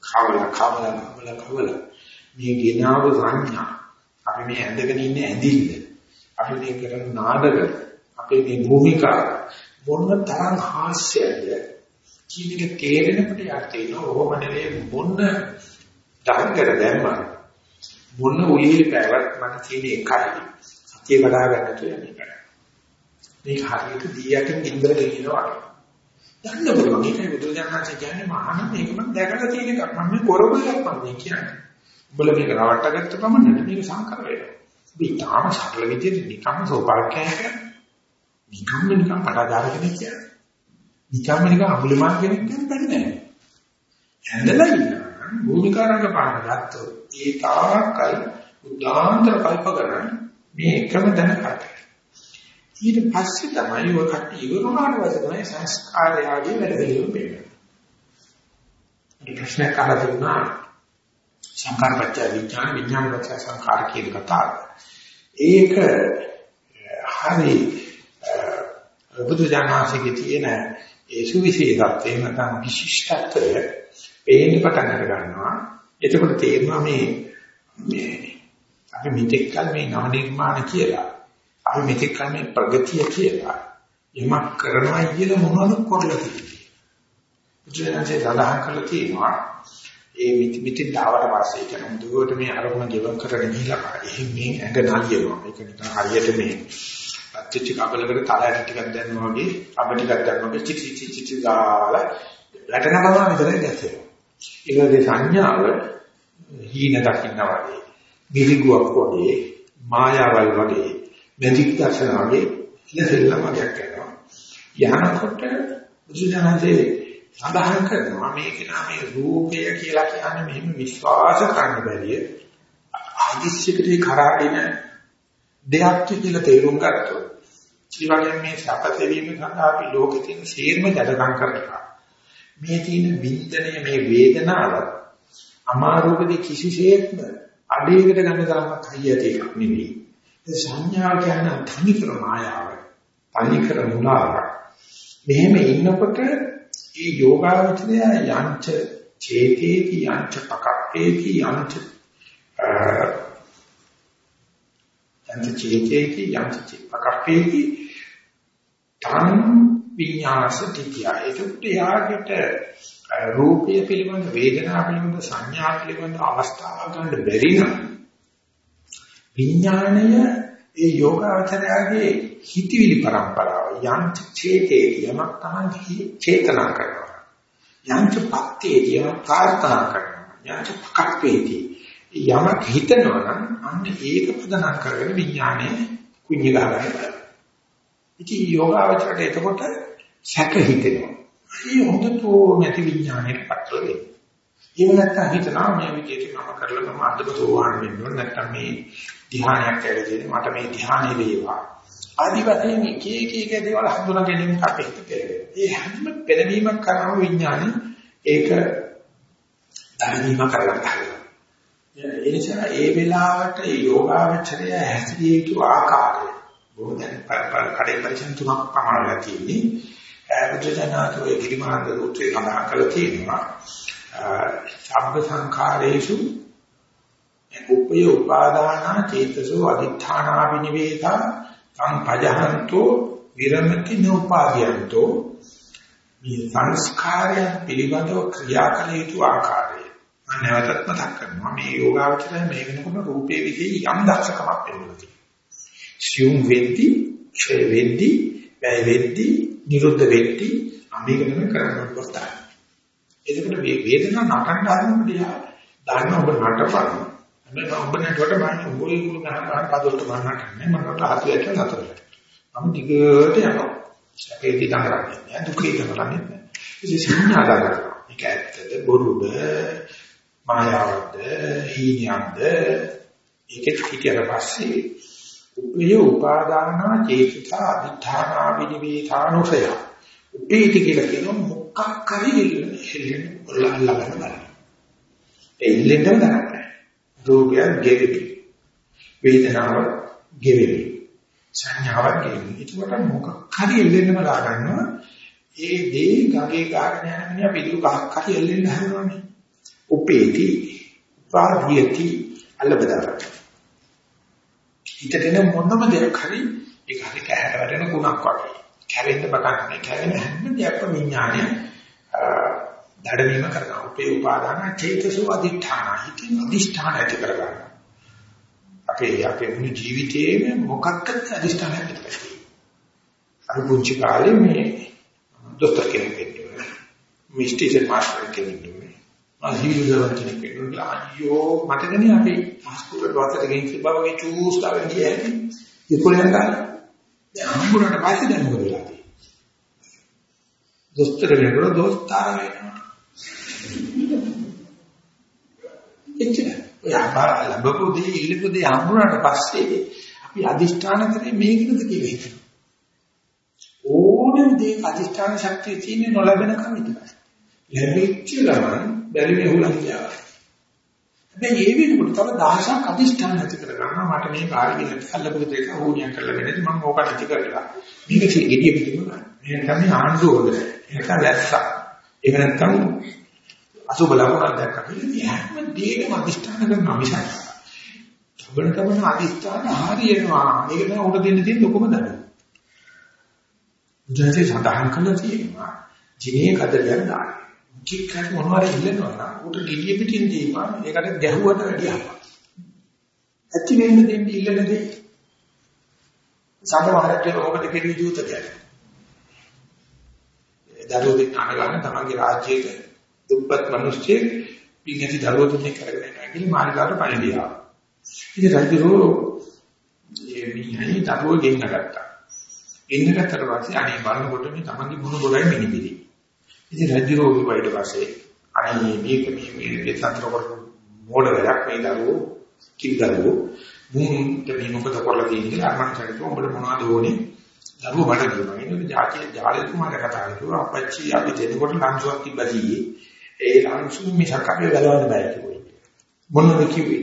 කවල කවල කවල කවල. මේ ගෙනාව සංඥා. අපි මේ ඇඳගෙන ඉන්නේ ඇඳිල්ල. අපි මේ කරන නාටක අපේ මේ භූමිකා. මොන තරම් හාස්‍යද කියන එක තේරෙනකොට යක් තියෙනවා ඕම නෙවෙයි මොන ඩංගර දැම්මා මොන උලියේ පැවත් මට තියෙන එකයි සතිය කඩා ගන්න කියන්නේ මේක හරියට දීයකින් ඉන්දර දෙනවා. යන්න පුළුවන්. ඒකයි බුදුරජාණන් කියන්නේ මහාන මේක මම දැකලා තියෙන එකක්. මම මේ පොරොබලක් මම කියන්නේ. උඹලා මේක රවට්ටගත්ත පමණට මේක සංකර වෙනවා. මේ තාම සරල විදිහට නිකම්ම සෝපාක්‍යයක් නිකම්ම නිකම් පටාදාර කෙනෙක් කියන්නේ නිකම්ම නිකම් අමුලමාන කෙනෙක් කියන්නේ බැරි නෑ. ඇඳලා ඉන්නවා. භූමිකාරංග පාන ගත්තොත් ඒ තාකල් උදාන්තර කල්ප කරන මේ එකම දැන කටේ. ඊට පස්සේ තමයි ඔය කට්ටිය ඉවරුනාට පස්සේ තමයි සංස්කාරයගේ වැඩ පිළිවෙල වෙන්නේ. මේ ප්‍රශ්න කාලා දුන්නා සංකාරපච්ච විඥාන විඥානපච්ච සංකාර කියන කතාව. ඒක හරි බුදු දානසිකේ තියෙන ඒ සුවිශේෂත්වය නැත්නම් විශිෂ්ටත්වය පේන්න පටන් අර ගන්නවා. එතකොට තේරෙනවා මේ මේ අපි මෙතෙක් කල මේ නව නිර්මාණ කියලා අපි මෙතෙක් කල මේ ප්‍රගතිය කියලා යමක් කරනවා කියලා මොනවද කරලා තියෙන්නේ. බුදුරජාණන්සේ සඳහන් කරලා තියෙනවා ඒ මිත්‍තින් දාවට පස්සේ කියන දුවට මේ අරමුණ ගෙවම් කරගෙන ගිහිලා එහෙන් මේ ඇඟ නලියනවා. ඒක නිකන් හරියට මේ අත්‍යච්ච කබලකට තලයට ටිකක් දැම්මා වගේ අබ ටිකක් දැම්මා වගේ චිචි චිචි චිචි ගාලා වැටෙන ගමන් විතරයි දැක්කේ. ඒකේ සංඥාව හීන දකින්නා වගේ මිරිගුවක් වගේ මායාවල් වගේ මැජික් දර්ශන වගේ ඉලසෙල්ලම වගේ කරනවා. යහනකොට බුදුසසුනේ සඳහන් කරනවා මේක නම් රූපය කියලා කියන්නේ මෙහෙම විශ්වාස කරන්න බැරිය. ආදිශ්‍යකදී කරාගෙන දෙයක් කියලා තේරුම් ගත්තොත් ඒ වගේම මේ සැපසෙවීම සඳහා අපි ලෝකෙ තියෙන සීර්ම ජඩකම් කරලා මේ තියෙන වින්දනය මේ වේදනාව අමාරුකදී කිසිසේත්ම අඩේකට ගන්න තරමක් හයියට එකක් නෙවෙයි. ඒ සංඥා කියන්නේ තනි කර මායාව. තනි කර මුලාවක්. මෙහෙම ඉන්නකොට ඒ යෝගාවචරය යංච චේතේති යංච පකප්පේති යංච යංච චේතේති යංච පකප්පේති තන් විඥානස තිතිය ඒකට යාගට රූපය පිළිබඳ වේදනා පිළිබඳ සංඥා පිළිබඳ අවස්ථාව ගන්න බැරි නම් විඥාණය ඒ යෝගාවචරයේ හිතවිලි પરම්පරාව යන්ත චේතේ යමක් තමයි චේතනා කරනවා. යන්ත පත්තේ යමක් ප්‍රාර්ථනා කරනවා. යන්ත පකප්පේති යමක් හිතනවා නම් අන්න ඒක පදනම් කරගෙන විඥාණය කුඤ්ඤ ගහගන්නවා ඉතින් යෝගාවචරයට එතකොට සැක හිතෙනවා. ඒ හොඳතෝ නැති විඥාණයට පටල වෙනවා එහෙම නැත්නම් හිතනවා මේ විදිහට මම කරලා මම අද්දපතෝ වහන්න වෙන්න ඕන. නැත්නම් මේ ධ්‍යානයක් ඇවිදින මට මේ ධ්‍යානෙ වේවා. ආදි වශයෙන් එක එක එක දේවල් හඳුනා ගැනීම අපේ හිත පෙරේ. ඒ හැම පෙරවීමක් කරන විඥානේ. ඒක ධර්මීම කරලා ගන්නවා. ඒ නිසා ඒ වෙලාවට යෝගාවචරය හැසිරිය යුතු ආකාරය බොහෝ දැන් කඩේ පරිසම් තුනක් පමණලා තියෙන්නේ. බුදුජනනාතෝ ගිරිමානන්ද සූත්‍රයේ සඳහන් කරලා තියෙනවා. සබ්බ සංඛාරේසු උපය උපාදාන චේතසෝ අදිඨානා විනිවේදා තං පජහන්තෝ විරමති නෝපාදියන්තෝ මේ සංස්කාරයන් පිළිබඳව ක්‍රියා කළ යුතු ආකාරය මම නැවතත් මතක් කරනවා මේ යෝගාවචරය මේ වෙනකොට රූපේ විදිහේ යම් දක්ෂකමක් වෙනවා සියුම් වෙද්දි ක්ෂය වෙද්දි වැය වෙද්දි නිරුද්ධ වෙද්දි අමේකම කරන්න පුළුවන් එතකොට මේ වේදනාව නටන්න ආරම්භ දිහා දාන්න ඔබ නටපන්. හැබැයි ඔබ නටවට මම උගෝයි කුළු ගන්න ගන්න පදවලට මම නටන්නේ මම රාහතු ඇට නතර. මම දිගට යනවා. අපේ දිගට කරන්නේ. දුකේ කරන්නේ නැහැ. ඉතින් සංඥා ගන්නවා. ඒක ඇත්තද බොරුද මායාවද හීනයක්ද ඒකෙත් හිතියට පස්සේ උපය උපාදාන චේතස අධිඨානා විනිවිධානුසය උපේති කියලා කියන මොකක් හරි හෙල්ලෙන්න ඔල්ලන්න බලන්න. ඒ ඉල්ලෙන්නම දරන්නේ. රෝගය ගෙවිලි. වේදනාව ගෙවිලි. සංඥාව ගෙවිලි. ඒකට මොකක් හරි එල්ලෙන්නම ලා ගන්නවා. ඒ දේ ගගේ ගාගෙන යන මිනිහා පිටු කහක් හරි එල්ලෙන්න හදනවානේ. උපේති පාදියති අල්ලබදාරට. හිතේන මොනම දෙයක් හරි ඒක හරි කැහැට වැටෙන කුණක් වගේ. කැවෙන්න පටන් ගන්න. කැවෙන හැම දෙයක්ම විඥානය දඩවීම කරනවා. උපේ උපාදාන චේතසෝ අධිඨාන. හිතින් අධිෂ්ඨාන ඇති කරගන්න. අපේ අපේ මුළු ජීවිතේම මොකක්ද අධිෂ්ඨානයක් ඇති කරගන්නේ. අර පුංචි කාලේ මේ දොස්තර කෙනෙක් වෙන්න මිස්ටිසර් මාස්ටර් කෙනෙක් වෙන්න අහිවිදවන් කෙනෙක් වෙන්න අයියෝ මතකනේ අපි හස්කුලට වතට ගෙනිච්ච බවගේ චූස් කරගෙන ගියේ හැටි. ඉක්කොලෙන් ගන්න. දැන් හම්බුනට පස්සේ දැන් මොකද වෙලා තියෙන්නේ? දොස්තර වෙනකොට දොස්තර වෙනවා. එච්චර. ඔය අපාර ලැබපු දේ ඉල්ලපු දේ හම්බුනාට පස්සේ අපි අදිෂ්ඨාන කරේ මේකද කියලා හිතනවා. ඕනෙම දේ අදිෂ්ඨාන ශක්තිය තියෙන්නේ නොලැබෙන කම විතරයි. ලැබෙච්ච ගමන් බැරිමේ හුලක් යාවා. හැබැයි ඒ වෙනකොට තව දහසක් අදිෂ්ඨාන ඇති කරගන්නවා මට මේ කාර්යය අල්ලපු දෙක ඕනියක් කරලා වෙනදී මම ඕක නැති කරලා මේක gediya පිටිම ගන්න. මේක තමයි ආණ්ඩුව හොද. ඒක ලැස්ස. ඒක නැත්තම් අසුබ ලකුණක් දැක්කම මේ හැම දෙයකම අදිෂ්ඨාන කරනවා මිසක්. තබන තබන අදිෂ්ඨාන හරියනවා. ඒක තමයි උඩ දෙන්න තියෙන ලොකුම දඩ. ජනසේ සඳහන් කරලා තියෙනවා. ජිනේ කදලියක් දාන්න. කික් කරේ මොනවාරි ඉල්ලනවා නම් උට gediya පිටින් දීපන් ඒකට ගැහුවට වැඩිය හපක්. ඇති වෙන්න දෙන්නේ ඉල්ලන දේ. සමහරවිට ඔබට කෙරෙහි ජීවිත කියන්නේ. දරුවෝ දෙන්න අනගන්න තමන්ගේ රාජ්‍යයේ දුප්පත් මිනිස්සෙක් පිළිගැති දරුවෝ දෙන්නේ කරගෙන යනවා කියලා මාර්ගාවට පණිදියා. ඉතින් රජුරෝ මේ මිනිහයි දරුවෝ ගෙන්න ගත්තා. ගෙන්න ගත්තට පස්සේ අනේ බලනකොට මේ තමන්ගේ මුණ ගොඩයි මිනිබිලි. ඉතින් රජුරෝ ඊට පස්සේ අනේ මේක මේ මේ දෙතන්තර කරපු මොඩ වැඩක් මේ දරුවෝ කිව්දරුවෝ මුන්ට මේ මොකද කරලා තියෙන්නේ කියලා අරමන් කරේ උඹට මොනවද ඕනේ? දරුවෝ මට කියනවා. ඒක ජාතිය ජාලේ කුමාර කතා කරලා අපච්චි අපි දෙනකොට ලංසුවක් තිබ්බදී ඒ ලංසු මිසක් අපි ගලවන්න බෑ කිව්වේ. මොනවද කිව්වේ?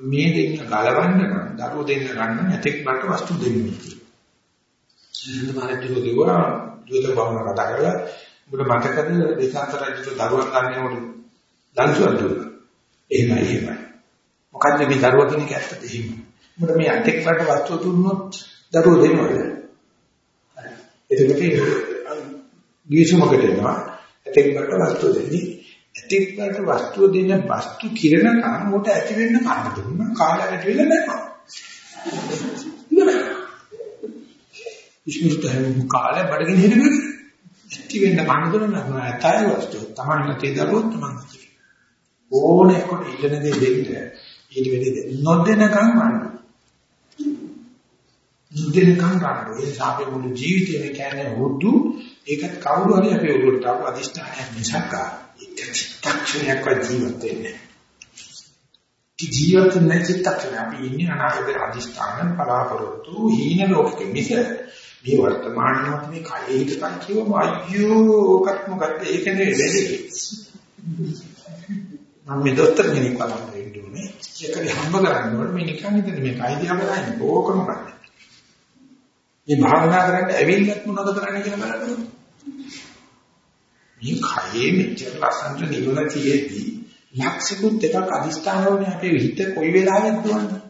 මේ දෙන්න ගලවන්න නම් දරුවෝ දෙන්න ගන්න නැතෙක් මට වස්තු දෙන්න කියලා. මහරජුරෝ කිව්වා ජෝත බවන කතා කරලා උඹට මතකද දෙසාන්ත රජුට දරුවන් ගන්නකොට ලංසුවක් දුන්නා. එහෙමයි එහෙමයි. මොකද්ද මේ දරුවා කියන එක ඇත්තද එහෙම? උඹට මේ අටෙක් වලට වස්තු දුන්නොත් දරුවෝ දෙනවද එතකොට ගිවිසුමකට එනවා. ඇතෙක් වලට වස්තු දෙන්නේ. ඇතෙක් වලට වස්තු දෙන වස්තු කිරණ කම උට ඇති වෙන්න කන්න දුන්නා. කාලය ඇති වෙන්න නැහැ. ඉස්මෘත හැම කාලය බඩගිනි හිරෙන්නේ ඇති වෙන්න මනසුන නැතයි වස්තු. තමයි තේ දරුවොත් තමයි ඕනේ කොට ඉල්ලන දේ දෙන්න. ඊට වෙලෙද නොදෙනකම් ගන්න නොදෙනකම් ගන්න ඒ සාපේ මුළු ජීවිතේම කියන්නේ හුදු. ඒකත් කවුරු හරි අපේ ඔළුවට දාපු අදිෂ්ඨානයක් මිසක් ඒක චිත්තක්ෂණයක් ජීවත් වෙන්නේ ජීවත් නැති චිත්තක්ෂණ අපි ඉන්නේ අනාගත අදිෂ්ඨාන බලාපොරොත්තු හීන ලෝකෙ මිස මේ වර්තමාන මොහොත මේ කයේ හිටපන් කියවම අයියෝ ඔකත් මොකද ඒක නෙවෙයි වැඩි. මම මේ දොස්තර කෙනෙක් බලන්න ඉන්නුනේ. ඒකනේ හම්බ කරන්න ඕනේ මේ නිකන් හිතන්නේ මේ කයිදියා බලන්නේ ඕක මොකක්ද? මේ භාවනා කරන්න ඇවිල්ලත් මොනවද කරන්න කියලා බලන්න. මේ කයේ මෙච්චර ලස්සනට නිවන තියේදී ලක්ෂිකුත් දෙකක් අදිස්ථාන වුණේ අපේ හිත කොයි වෙලාවෙත් දුවන්නේ.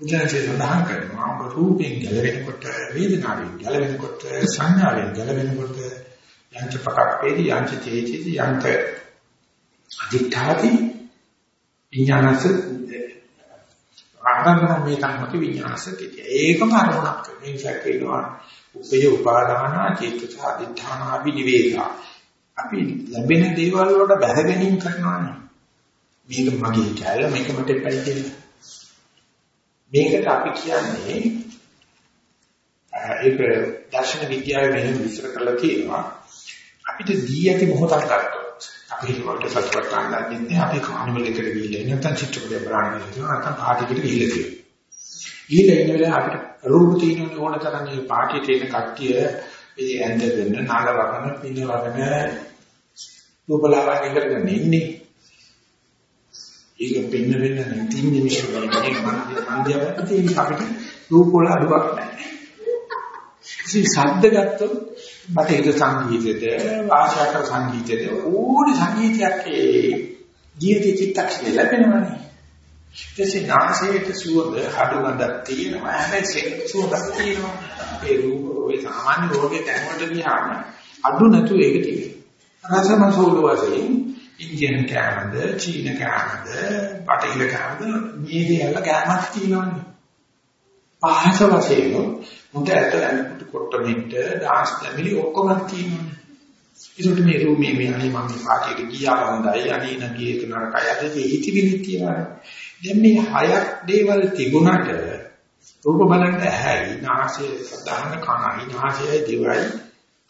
බුදුන්සේ සඳහන් කරනවා ඔබ රූපෙන් ගැලවෙනකොට වේදනාවෙන් ගැලවෙනකොට සංඥාවෙන් ගැලවෙනකොට යන්ත පකප්පේදී යන්ත චේතිති යන්ත අදිඨාති විඥානස ආරම්භන මේ කම්මක විඤ්ඤාසකතිය. ඒකම අරමුණක් කරන නිසා කියනවා උපය උපාදාන චේතස අධිඨාන අභිනිවේදා. අපි ලැබෙන දේවල් වලට බැහැ ගැනීම කරනවානේ. මේක මගේ කැල මේක මට එපයි කියලා. මේකට අපි කියන්නේ ඒක දර්ශන විද්‍යාවේ වෙන විස්තර කරලා තියෙනවා. අපිට දී ඇති මොහොතක් ගත්තොත් අපි හිතවට සතුටක් ගන්න දෙන්නේ අපි කානිවල් එකට ගිහිල්ලා නැත්නම් චිත්‍රපටය බලන්න ගිහිල්ලා නැත්නම් පාටිකට ගිහිල්ලා තියෙනවා. ගිහිල්ලා ඉන්න වෙලාව අපිට රූප තියෙන ඕන තරම් මේ පාටියට එන කට්ටිය මේ ඇඳ දෙන්න නාල වගන පින්න වගන රූපලාවන්‍ය කරගෙන ඉන්නේ. ඒක පින්න වෙන්න නම් තින් නිමිෂ වලින් මන්දියවට අපිට රූප වල අඩුවක් නැහැ. ඉතින් ශබ්ද ගත්තොත් බටහිර සංගීතයේද ආශාකර සංගීතයේද ඕනි සංගීතයක් ඒ ජීවිත චිත්තක්ෂණය ලැබෙනවනේ. ඊටසේ නාසයේ සුවඳ හඩු ගඳක් තියෙනවා. හැබැයි සුවඳක් තියෙනවා. ඒ රූප ඔය සාමාන්‍ය රෝගේ තැන්වලට ගියාම අඩු නැතු ඒක තියෙනවා. රසමසෝල වශයෙන් ඉන්දියන් කෑමද, චීන කෑමද, බටහිර කෑමද මේ දේවල් කෑමක් තියෙනවනේ. පහස වශයෙන් මුට ඇට ඇලපුට කොට මෙට්ට දාස් දෙමිලි ඔක්කොම තියෙනවා. ඒකට මේ රූමේ මේ අනේ මම මේ පාටියට ගියා හොඳයි අනේ නගියේ ඒක නරකයි අද මේ හිතවිලි තියෙනවා. දැන් මේ හයක් දේවල් තිබුණාට රූප බලන්න ඇහැයි නාසය සදාහන කනයි නාසයයි දිවයි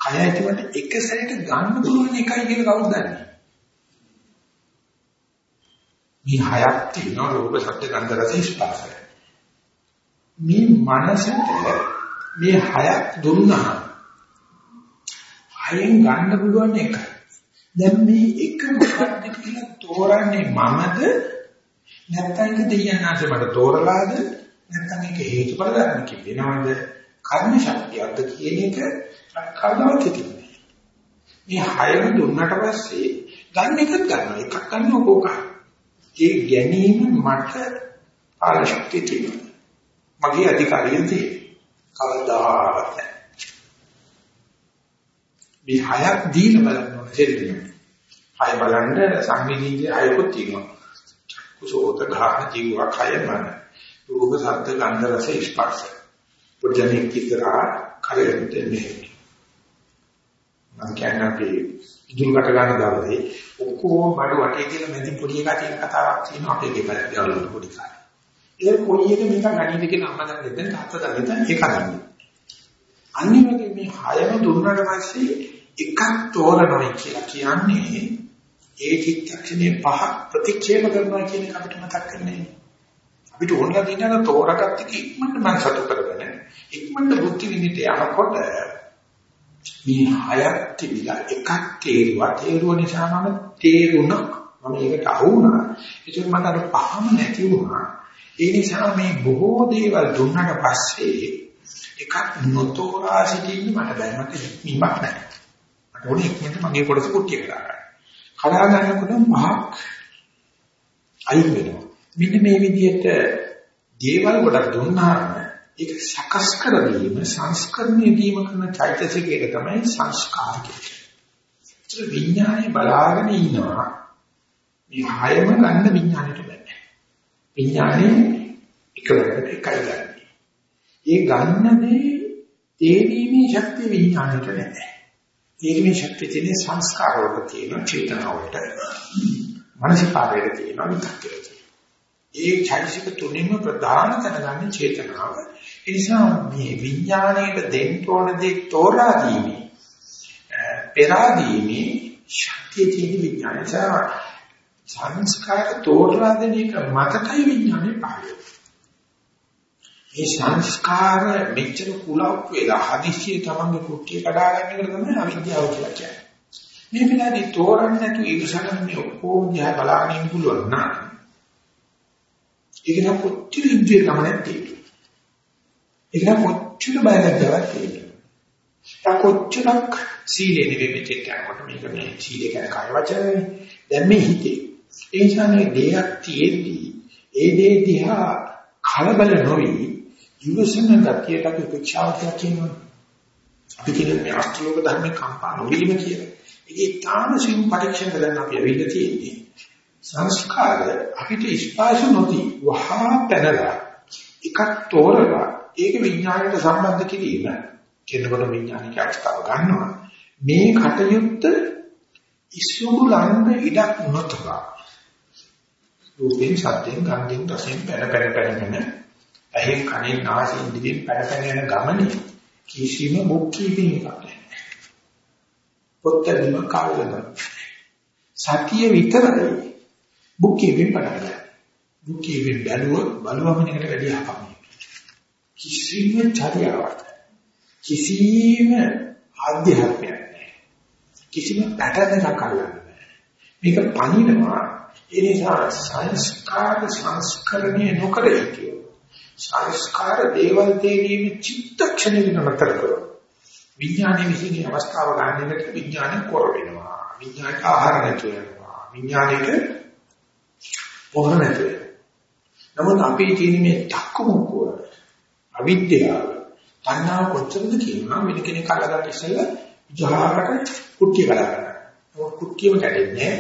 කයයි තිබුණාට එක සැරේට ගන්න පුළුවන් එකයි කියලා කවුද දන්නේ? මේ හයක් තියෙනවා රූප ශබ්ද ගන්ධ රස ස්පර්ශය. මේ මනසට මේ හයක් දුන්නා. හයෙන් ගන්න පුළුවන් එක. දැන් මේ එක මොකක්ද කියලා තෝරන්නේ මමද? නැත්නම් ඒක දෙයයන්ාට මට තෝරලාද? නැත්නම් ඒක හේතුඵල ධර්ම කියනවද? කර්ම ශක්තියක්ද කියන එක කවදාවත් හිතෙන්නේ. මේ හයම දුන්නට පස්සේ ගන්න එකක් ගන්නවා. එකක් ගන්න ඕක ඒ ගැනීම මට ආල ශක්තිය තියෙනවා. මගේ අධිකාරියෙන් තියෙනවා. කවදාවත් මේ හයක් දීලා බලන්න ඕනේ. දෙන්නේ හය බලන්න සංවිධින්ගේ හයකුත් තියෙනවා. කුසෝත ගාන ජීව කය මන රූප ශබ්ද ගන්ධ රස ස්පර්ශ. පුජ්ජනේ කිතරා කරෙන්ට මේ මම කියන්නේ අපි ඉදුල්කට ගන්න දවසේ ඔක්කොම බඩු වටේ කියලා මැදි පොඩි එකා තියෙන කතාවක් තියෙනවා අපේ ගෙවල් යාළුවෝ පොඩි කාලේ. ඒ පොඩි එක මේක ගණිත කියලා අම්මා දැන් දෙන්න තාත්තා දැන් ඒක ගන්න. අනිත් මේ හයම දුන්නාට පස්සේ එකක් තෝරනවා කියලා කියන්නේ ඒ චිත්තක්ෂණේ පහ ප්‍රතික්ෂේප කරනවා කියන එක අපිට මතක් කරන්නේ. අපිට ඕනලා දිනන තෝරාගත්ත එක ඉක්මනට මම සතු කරගෙන ඉක්මනට බුද්ධි විදිහට යනකොට මේ හයක් තිබිලා එකක් තේරුවා. තේරුව නිසා මම තේරුණා. මම ඒකට අහු වුණා. ඒක මට අර පහම නැති වුණා. ඒ නිසා මේ බොහෝ දේවල් දුන්නට පස්සේ එකක් නොතෝරා සිටින්න මට බෑ මට හික්මීමක් නැහැ. මට ඕනේ ඉක්මනට මගේ කොටස කුට්ටිය කරා කඩා ගන්නකොට පහක් අයින් වෙනවා. මෙන්න මේ විදිහට දේවල් ගොඩක් දුන්නාම ඒක සකස් කරගීම සංස්කරණය දීම කරන චෛතසිකයට තමයි සංස්කාර කියන්නේ. ඒතර විඥානේ බලාගෙන ඉන්නවා. මේ හයම ගන්න විඥානෙට බෑ. විඥානේ එකවරකට එකයි ගන්න. ඒ ගන්නදී තේරීමේ ශක්තිය විඥානෙට නැහැ. තේරීමේ ශක්තිය තියෙන සංස්කාර වල තියෙන චේතනාවට මානසිකාරයට තියෙන විතක්කයට. ඒ චෛතසික තුනෙම ප්‍රධාන තැනගන්නේ චේතනාව. ඒ නිසා මේ විඥාණයට දෙන්න ඕන දේ තෝරා දීමේ පෙරා දීමේ ශක්තිය තියෙන විඥානය. සංස්කාර තෝරා දෙන එක මතකයි විඥානේ පහළ මේ සංස්කාර මෙච්චර කුලව් වෙලා හදිස්සිය තමන්ගේ කුට්ටිය කඩා ගන්න එක තමයි අවිද්‍යාව කියලා කියන්නේ. මේ වෙලාවේ තෝරන්න නැතු ඉවසන මේ ඔක්කොම දිහා බලාගෙන ඉන්න පුළුවන් නම් ඒක නම් කොච්චර ඉන්ද්‍රිය ගමනක් තියෙන්නේ. ඒක නම් කොච්චර බයලක් තියෙන්නේ. තා කොච්චරක් සීලේ නෙවෙයි මෙතෙක් යනකොට මේක මේ සීලේ කියන කය වචනේ දැන් මේ හිතේ ඒ නිසා මේ දෙයක් තියෙද්දි ඒ දේ දිහා කලබල නොවි ඉවසන ගතියට අපි උපේක්ෂාව කියලා කියනවා. අපි කියන්නේ මේ අෂ්ටලෝක ධර්මේ කම්පා නොවීම කියලා. ඒකේ තාම සිව් පරීක්ෂණ කරන්න අපි ඇවිල්ලා තියෙන්නේ. සංස්කාර අපිට ස්පර්ශ නොදී වහා පැනලා එකක් තෝරලා ඒක විඥාණයට සම්බන්ධ කිරීම කෙනෙකුට විඥානික අවස්ථාව ගන්නවා. මේ කටයුත්ත ඉස්සුඹුලන්න ඉඩක් නොතබා. රූපෙන්, ශබ්දෙන්, ගන්ධෙන්, රසෙන් පැන පැන පැනගෙන ඇහෙන් කනෙන් නාසයෙන් දිවෙන් පැන පැන යන ගමනේ කිසිම මුක්කීපින් එකක් නැහැ. පොත්තදිම කාලද සතිය විතරයි මුක්කීපින් පටන් මුක්කීපින් බැලුව බලවම එකට වැඩි අපමණ. කිසිම චර්යාවක් කිසිම ආධ්‍යාත්මයක් නැහැ. කිසිම පැටර්න් එකක් අල්ලන්නේ මේක පණිනවා ඒ නිසා සංස්කාර සංස්කරණය නොකර හිටියෝ සංස්කාර දේවල් තේරීමේ චිත්තක්ෂණය නතර කරනවා. විඥානයේ විසින් අවස්ථාව ගන්න එකට විඥානය කර වෙනවා. විඥානට ආහාර නැතු වෙනවා. විඥානෙට පොහොර නැතු වෙනවා. නමුත් අපේ තියෙන මේ තක්කමුක්කුව අවිද්‍යාව තණ්හාව කොච්චරද කියනවා වෙන කෙනෙක් අල්ලගන්න ඉස්සෙල්ලා ජහකට කුට්ටිය කඩා ගන්නවා. ඒක කුට්ටියම කැඩෙන්නේ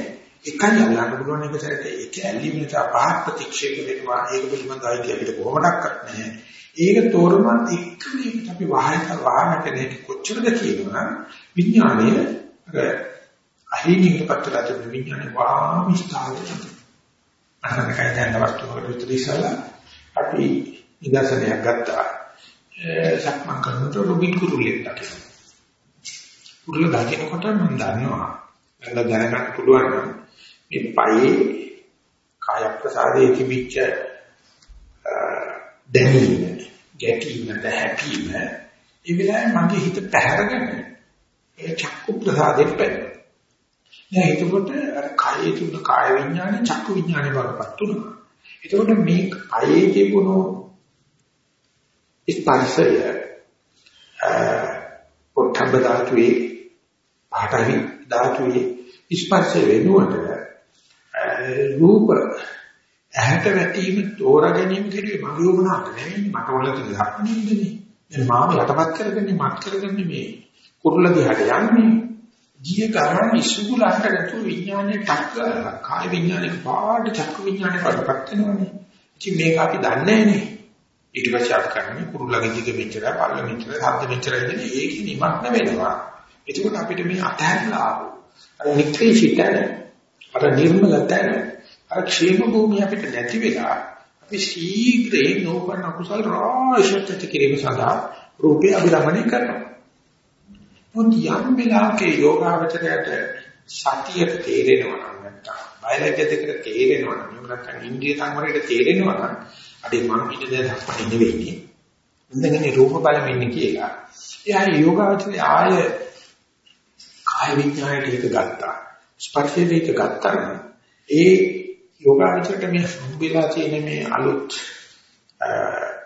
එකයි අල්ලන්න පුළුවන් එක සැරේට ඒක ඇලීම නිසා පහක් ප්‍රතික්ෂේප වෙනවා ඒක පිළිබඳව අයිති අපිට කොහොමඩක්වත් නැහැ ඒක තෝරමත් එක්ක මේකට අපි වහයක වහනට දෙක කොච්චරද කියනවා විඥානය අර අහිණිකට පත්‍රලා තිබෙන විඥානේ වාම ස්ථාවරය අරකට දැන් වස්තුවකට විතර ඉස්සලා අපි නිදර්ශනයක් ගත්තා. සක්මන් කරනකොට රුබින් කුරුල්ලෙක් දකිනවා. කුරුල්ල දකිනකොට මම දන්නවා. එන්න දැනගන්න පුළුවන් නම් මේ පයේ කාය ප්‍රසාදයේ තිබිච්ච දැනීම ගැටීම දැහැපීම ඒ වෙලාවේ මගේ හිත පැහැරගෙන ඒ චක්කු ප්‍රසාදෙත් පැන. දැන් එතකොට අර කායේ තුන කාය විඥානේ චක්කු විඥානේ වඩපත් උනා. එතකොට මේ අයේ තිබුණු ස්පර්ශය පොට්ටබ්බ ධාතුවේ පාඨවි ධාතුවේ ස්පර්ශ වෙනුවට රූප ඇහැට වැටීම තෝරා ගැනීම කෙරුවේ මගේ වුණාට නෙවෙයි මට වල තියෙන ලක්ෂණෙන්නේ. දැන් මාව යටපත් කරගන්නේ මත් කරගන්නේ මේ කුරුල්ල දිහාට යන්නේ. ගිය ගමන් ඉසුගුලන්ට නැතු විඥානේ ටක් කාය විඥානේ පාඩ චක්ක විඥානේ වඩපත් වෙනවනේ. ඉතින් මේක අපි දන්නේ නැහැ ඊට පස්සේ අපි කරන්නේ කුරුල්ලගේ දිග මෙච්චරයි පල්ල මෙච්චරයි හද්ද මෙච්චරයි කියන්නේ ඒක නිමක්න වෙනවා. එතකොට අපිට මේ අතහැරලා ආපු අර නික්‍රීෂිතන අර නිර්මලතන අර ക്ഷേම භූමිය අපිට නැති වෙලා අපි ශීඝ්‍රයෙන් නෝපන කුසල රාශියට කිරීම සඳහා රූපේ අභිරමණය කරනවා. මොන් යම් වෙලාවක යෝගාවචරයට සතියට තේරෙනවා නම් නැත්තම් බයලජ්‍ය දෙකට තේරෙනවා නම් නැත්තම් ඉන්ද්‍රිය සංවරයට තේරෙනවා නම් අඩේ මම ඉන්න දේ ධක්මනේ නෙවෙයි. ඉඳගෙන රූප බලමින් ඉන්නේ කියලා. එයා යෝගාවචරය ආය කාය විඥාණයට හිත ගත්තා. ස්පර්ශයට හිත ගත්තා නම් ඒ යෝගාවචරයට මේ හම්බෙලා තියෙන මේ අලුත්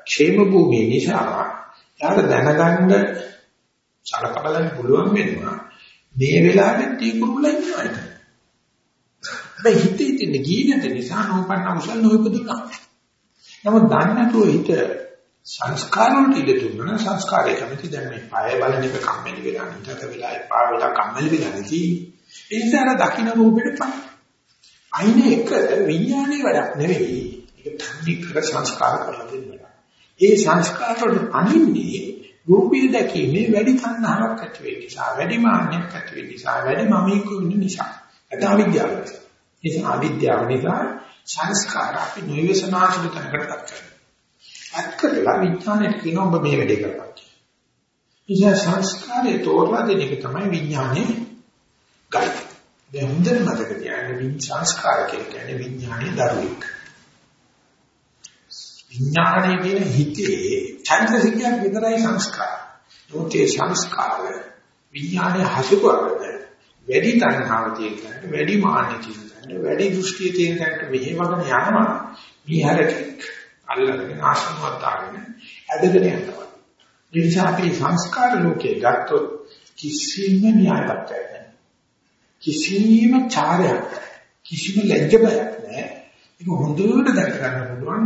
ക്ഷേම භූමිය නිසා යාට දැනගන්න සලක බලන්න පුළුවන් වෙනවා. මේ වෙලාවෙත් මේ කුරුල්ලා ඉන්නවා ඒක. හැබැයි හිතේ තියෙන ගීනත නිසා නෝපන්න උසල් නොඉපදුනා. නමුත් දන්නේ නැතුව හිත සංස්කාර වලට ඉඳ දුන්නා සංස්කාරය කැමති. දැන් මේ පය බලන එක කම්මැලි වෙලා නිතර වෙලා එපා වෙලා කම්මැලි වෙලා නැති. ඒ නිසා අර දකින්න රූපෙට පයි. අයිනේ එක විඥානයේ වැඩක් නෙවෙයි. ඒක තන්නේ කර සංස්කාර කරලා දෙන්න ඒ සංස්කාර වලට අනින්නේ රූපය දැකීමේ වැඩි තණ්හාවක් ඇති වෙන නිසා වැඩි මාන්නයක් ඇති වෙන නිසා වැඩි මමීක වෙන නිසා අද අවිද්‍යාව නිසා ඒ අවිද්‍යාව නිසා සංස්කාර අපි නොයවසනාසුලු තැනකටපත් කරනවා අත්කරලා විඥාණයට කියන ඔබ මේ වැඩේ කරපන්. ඉතින් සංස්කාරයේ තෝරලා දෙන එක තමයි විඥානේ ගයි. දැන් හොඳට මතක තියාගන්න විඥ සංස්කාර කියන්නේ විඥානේ දරුවෙක්. විඥානේ කියන හිතේ චෛතසිකයක් විතරයි සංස්කාර. ඒකේ සංස්කාර විඥානේ හසුකරගෙන වැඩි තණ්හාව තියෙනකට වැඩි මාන්නය තියෙනකට වැඩි දෘෂ්ටිය තියෙනකට මෙහෙමකට යනවා. මේ හැරෙක් අල්ලගෙන ආශ්‍රමවත් දාගෙන ඇදගෙන යනවා. ඒ නිසා අපි සංස්කාර ලෝකේ ගත්තොත් කිසිම න්‍යායපත්‍යක් නැහැ. කිසිම චාරයක් කිසිම ලැජ්ජ බයක් නැහැ. ඒක හොඳට දැක ගන්න පුළුවන්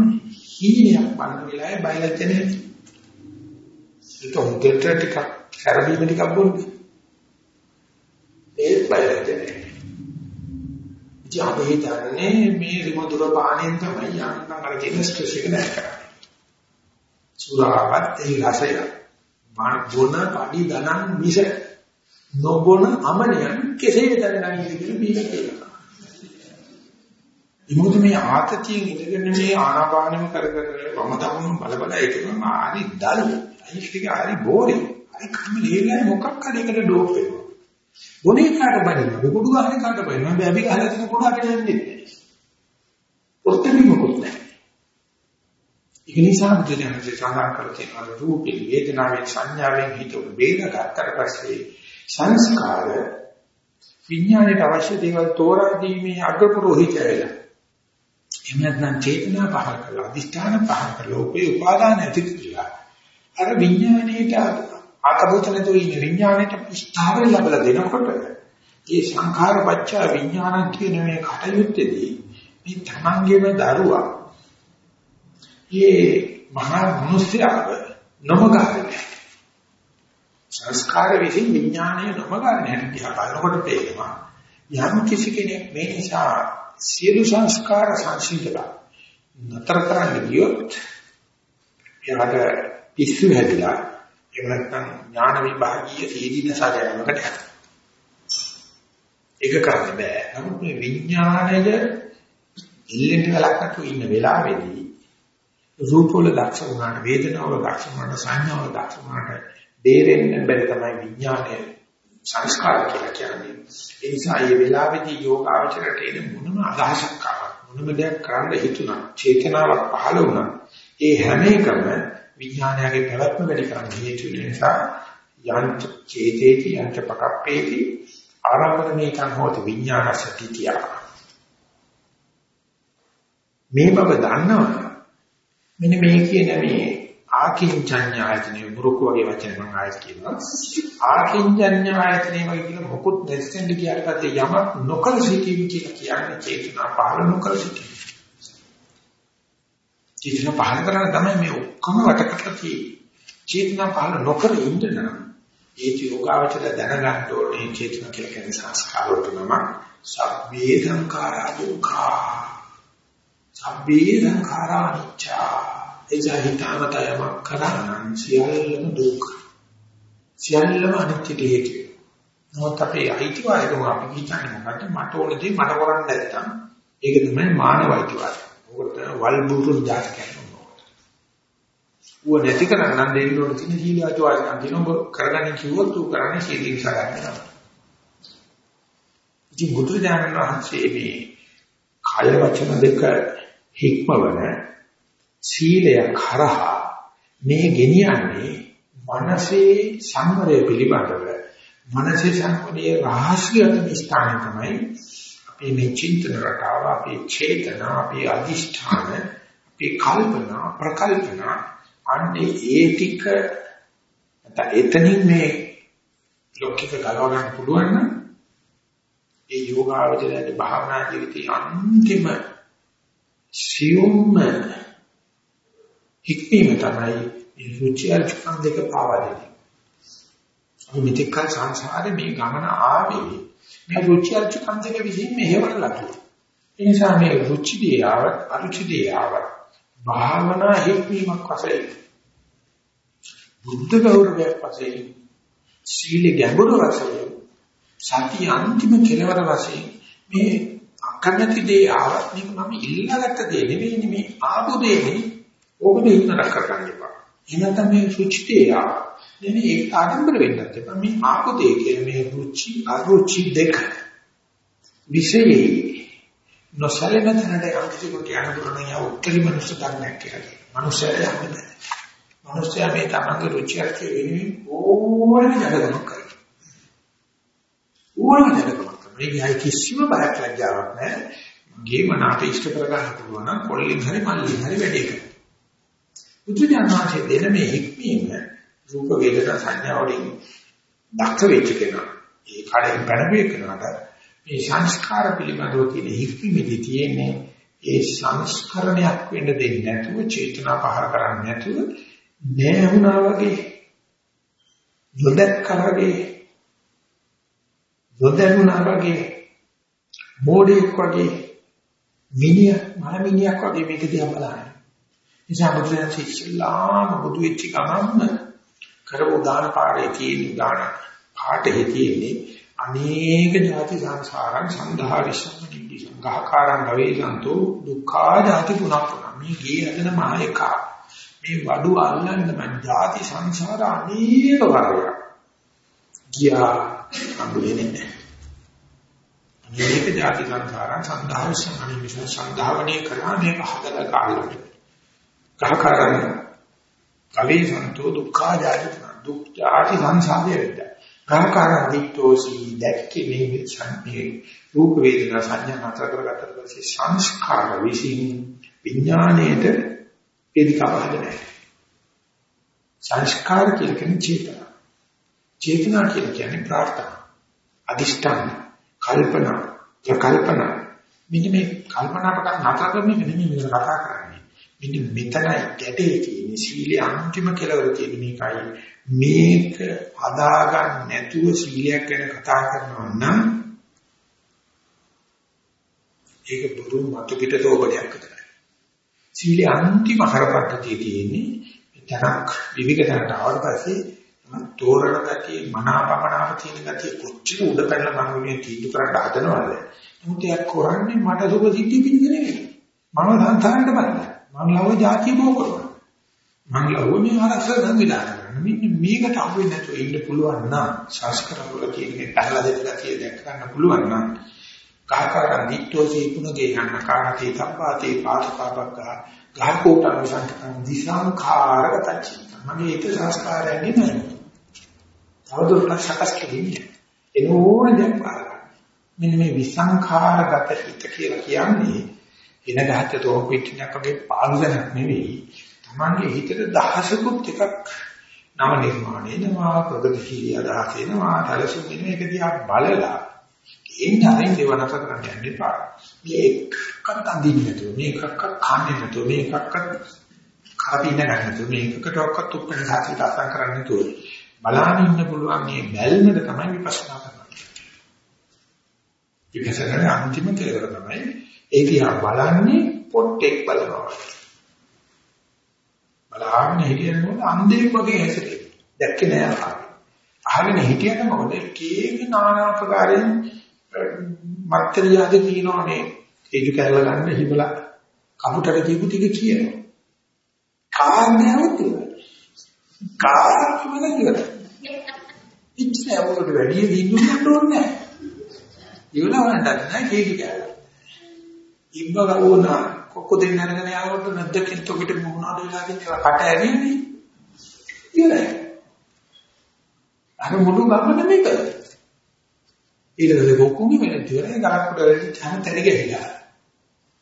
හීනයක් බලන වෙලාවේ බයලජ්ජ නැහැ. ඒක හොඳට ටිකක් කරබීම ටිකක් බොන්නේ. ඒ බයලජ්ජ නැහැ. ඉතින් අපි හිතන්නේ මේ රිමොදුර පාණයෙන් තමයි යන්න අර කියන ස්ට්‍රෙස් එක නැති කරන්නේ. සුරාවත් ඒ රසය මන බොන පඩි දනන් මිස නොබොන අමනියන් කෙසේ දැනගන්නේ කියලා බීලා කියනවා. ඉමුත් මේ ආතතියෙන් ඉඳගෙන මේ ආනාපානෙම කර කර වම දකුණු බල බල ඒකම හරි දලු. අයිතික හරි බෝරේ. අයි කම්ම ලේලයි මොකක් හරි එකට ඩෝප් වෙනවා. ගොනේ කාට බඩිනවා. කුඩු ගහනේ කාට බඩිනවා. බැබි ගහලා තියෙන අපිට යන්නේ නැහැ. ඔත්තේ මොකොත් නැහැ. ඒක නිසා බුදුදහමේ සඳහන් කරලා තියෙනවා රූපේ වේදනාවේ සංඥාවෙන් හිත වේද ගන්නතර පස්සේ සංස්කාර විඥාණයට අවශ්‍ය දේවල් තෝරා දීමේ අග්‍රපුරෝහිතය වෙලා. එහෙම නැත්නම් චේතනා පහල කළා, අදිෂ්ඨාන පහල කළා, උපේ උපාදාන ඇති කළා. අර විඥාණයට ආකබෝතනතු ඉන්න විඥාණයට ස්ථාවර ලැබලා දෙනකොට මේ සංඛාරපච්ච විඥාන කියන මේ කටයුත්තේදී මේ තමන්ගේම දරුවා මේ මහා මනුස්සයාව නොමගහන්නේ සංස්කාර විසින් විඥානය නොමගහන්නේ දිහා බලනකොට පේනවා යම් කිසි කෙනෙක් මේ නිසා සියලු සංස්කාර සංසිඳලා නතර කරන්න ගියොත් එයාට පිස්සු හැදිලා එහෙම නැත්නම් ඥාන විභාගීය සීදීන සාජනමකට යනවා. ඒක කරන්න බෑ. නමුත් මේ විඥාණයද ඉල්ලෙන්න ලක්කට ඉන්න වෙලාවේදී රූප වල දක්ෂ වුණාට වේදනාව වල දක්ෂ වුණාට සංඥා වල දක්ෂ වුණාට දෙරෙන්න බැරි තමයි විඥාණය සංස්කාර කියලා කියන්නේ. ඒ නිසා මේ වෙලාවේදී යෝගාවචරයට එන මොනම අදහසක් ආවත් මොනම දෙයක් කරන්න හිතුණා චේතනාවක් පහළ වුණා ඒ හැම එකම විඥානයගේ පැවැත්ම වැඩි කරන්න හේතු වෙන නිසා යන්ත චේතේති යන්ත පකප්පේති ආරම්භනේ කන් හොත විඥානසතිතිය මේ බව දන්නවා මෙන්න මේ කියන මේ ආකින්චඤ්ඤායතනෙ මුරුකු වගේ වචන මම ආයෙත් කියනවා. ආකින්චඤ්ඤායතනෙ වගේ කියන මොකුත් දෙස්සෙන්ද කියාට පස්සේ යමක් නොකර සිටීම කියලා කියන්නේ චේතනා පහළ නොකර සිටීම චේතනා පහළ කරන තමයි මේ ඔක්කොම වටකට තියෙන්නේ. චේතනා පහළ නොකර ඉන්න නම් ඒ යෝගාවචර දැනගන්න ඕනේ. චේතනා කියලා කියන සංස්කාර වලට නම සබ්බේ සංඛාරා දුක්ඛා. සබ්බේ සංඛාරා අනිච්චා එසා හිතාමතයම කරන්න සියල්ලම දුක් සියල්ලම අනිත්‍යට හේතු නමුත් අපේ අයිතිවාසිකම අපි කියන්නේ මොකද්ද මට ඕන දේ මට කරන්න නැත්තම් ඒක තමයි මානව අයිතිවාසිකම. ඕකට වල් බුරුල් જાත කියනවා. ඌ නැති කරන්න නම් දෙන්න ඕන තියෙන සීලාචාරයන් කියන ඔබ කරගන්න කිව්වොත් ඌ කරන්නේ සීලින් සාගන්නවා. ඉතින් බුදුරජාණන් වහන්සේ මේ කාය වචන දෙක හික්මවන සීලය කරහා මේ ගෙනියන්නේ මනසේ සංවරය පිළිබඳව. මනසේ සංවරයේ රහස්‍යගත ස්ථානය තමයි අපේ මේ චින්තන රටාව අපේ චේතන අපේ අදිෂ්ඨාන අපේ කල්පනා ප්‍රකල්පනා. අන්නේ ඒ ටික එතනින් මේ ලෞකික ගලව ගන්න පුළුවන් නම් ඒ යෝගාවචරයේ භාවනා ජීවිතයේ අන්තිම සියුම්ම හික්මීම තමයි මේ රුචි අරුචිකම් දෙක පාවා දෙන්නේ. අපි මෙතෙක් සංසාරේ මේ ගමන ආවේ මේ රුචි අරුචිකම් දෙක විසින් මෙහෙවන ලකුණු. ඒ නිසා මේ රුචි දියාව අරුචි දියාව භාවනා හික්මීමක් වශයෙන් බුද්ධ ගෞරවයක් වශයෙන් සීල ගැඹුරු වශයෙන් සතිය අන්තිම කෙලවර වශයෙන් මේ අකමැති දේ ආවත් මේක මම ඉල්ලාගත්ත දේ නෙවෙයි මේ ආපු දේ නෙවෙයි ඕකද ඉන්නරක් කරගන්න එපා. එහෙනම් මේ සුචිතේ ආ නෙමෙයි ඒක ආඩම්බර වෙන්නත් එපා. මේ ආපෝදේ කියන මේ රුචි අරුචි දෙක විශේෂයි නොසලෙන තැනට යම්කිසි කෙනෙක් යනකොට නම් යා උත්තරී මනුස්ස ධර්මයක් කියලා. මනුස්සයය යන්නේ. මනුස්සයා මේ තමන්ගේ රුචි අර්ථය වෙනුවෙන් ඕනම ජඩකමක් කරනවා. ඕනම ජඩකමක් කරනවා. මේකයි කිසිම බයක් ලැජ්ජාවක් නැහැ. ගේ මනාප ඉෂ්ට කරගන්න පුළුවන් නම් කොල්ලෙන් හරි මල්ලෙන් හරි වැඩේ කරනවා. බුදුජානනාංශයේ දෙන මේ හික්මීම රූප වේදනා සංඥා වලින් දක්ෂ වෙච්ච කෙනා ඒ කඩෙන් පැනපේ කරනට මේ සංස්කාර පිළිබඳව තියෙන හික්මීමේදී තියෙන්නේ ඒ සංස්කරණයක් වෙන්න දෙන්නේ නැතුව චේතනා පහර කරන්නේ නැතුව නෑහුණා වගේ නොදැක්කා වගේ නොදැනුණා වගේ මෝඩෙක් වගේ මිනිහ මහමිනියක් වගේ මේක දිහා බලන්නේ. නිසා බුදුන් ඉස්ලාම බුදු වෙච්ච ගමන්ම කරපු දාන පාඩේ තියෙන දාන පාඩේ තියෙන්නේ අනේක ಜಾති සංසාරං සන්ධාරිෂම් නිදි සංඝාකාරං ගවේසන්තෝ දුක්ඛා ಜಾති පුනක් පුන මේ ගේ හදන මායක මේ වඩු අල්ලන්න මං ಜಾති සංසාර අනේක වරයක් ගියා. අඳුනේ නැහැ. මේක ಜಾති සංසාරං සන්ධාරිෂම් නිදි සංධාවණේ කරා මේක හදලා කාලෙට සහකාරණ කවේ සන්තෝ දුක්ඛා ජාති දුක් ආටි සංසාරය වෙද්ද. කාකාර දික්තෝසි දැක්කේ මේ සංපේ රූප වේදනා සංඥා මාත්‍ර කරගත්තට පස්සේ සංස්කාර විසින් විඥාණයට වේදිකාව හදන්නේ සංස්කාර කියලා කියන්නේ චේතනා. චේතනා කියලා කියන්නේ ප්‍රාර්ථනා. අදිෂ්ඨාන කල්පනා ප්‍රකල්පනා. මෙන්න මේ කල්පනා ප්‍රකාර නතර කරන එක නෙමෙයි මෙතන කතා කරන්නේ. මෙන්න මෙතනයි ගැටේ තියෙන්නේ. සීලේ අන්තිම කෙලවර තියෙන මේකයි. මේක හදාගන්න නැතුව සීලයක් ගැන කතා කරනවා නම් ඒක බුදු මතු පිට තෝබලයක් විතරයි. සීලේ අන්තිම හරපද්ධතිය තියෙන්නේ තරක් විවිධකට ආවට පස්සේ තෝරන ගතිය මනාපමනාප තියෙන ගතිය කොච්චර උඩ පැනලා මම මේ තීන්දුව කරන්න හදනවද? නමුත් ඒක කරන්නේ මට සුභ සිද්ධිය පිළිගන්නේ නෙවෙයි. මම සංසාරෙට බලන්න මං ලව જાතිය බෝ කරනවා. මං ලව මේ ආරක්ෂා සංවිධානය කරනවා. මෙන්න මේකට අහු වෙන්නේ නැතුව ඉන්න පුළුවන් නම් සංස්කාර වල තියෙන මේ පහළ දෙක ගතිය දැක් ගන්න පුළුවන් නම් කාකාරං දිට්ඨෝසී පුනගේ යන කාරකේ තබ්බාතේ පාඨපාපක ගහකෝටන සංකම් දිසංඛාරගත චිත්ත. මගේ ඒක සංස්කාරයන් නෙමෙයි. තවදුරටත් සකස් කෙරෙන්නේ. එනෝන දැන් පාරක්. මෙන්න මේ විසංඛාරගත හිත කියලා කියන්නේ එන ගහත තෝක පිටිනක් වගේ පාළුදනක් නෙවෙයි. Tamange හිතට දහසකුත් එකක් නව නිර්මාණය එනවා ප්‍රගතිශීලී අදහස් එනවා තලසුම් වෙන එක දිහා බලලා එන්න අරින් දෙවනත කරන්න යන්න එපා. මේ එකක්වත් අඳින්න නැතුව මේකක්වත් කන්නේ නැතුව මේකක්වත් කරපින්න ගන්න නැතුව මේකකට ඔක්කත් උප්පෙන් සාති තාසන් කරන්න නැතුව බලන්න ඉන්න පුළුවන් මේ බැල්මද තමයි විපස්සනා කරන්නේ. විපස්සනාවේ අන්තිම කෙලවර තමයි ඒ දිහා බලන්නේ පොට්ටෙක් බලනවා. බලාගෙන හිටියනකොට අන්ධයෙක් වගේ හැසිරෙන්නේ. දැක්කේ නෑ ආකාරය. අහගෙන හිටියට මොකද කීක নানা ආකාරයෙන් මත්තරියාද කියනවා මේ ඒජු කැරල ගන්න හිබලා කපුටට කියපු ටික කියනවා. කාර්යයවත් ඉවරයි. කාර්යම නේද? ඉච්ඡා වලට වැඩි දිනුනට ඕනේ නැහැ. ඉවලවන්නත් නැහැ කේකි කෑලා. ඉබ්බ ගවුනා කොක්ක දෙන්න අරගෙන යනකොට නැද්දකින් තොකිට මොනවද වෙලා තියෙන්නේ කට ඇරින්නේ. ඉවරයි. අර මුළු ගමන මේක. ඊළඟට කොක්කුගේ වෙන තියරේ ගලක් උඩ වෙලා තන තැන ගිහිලා.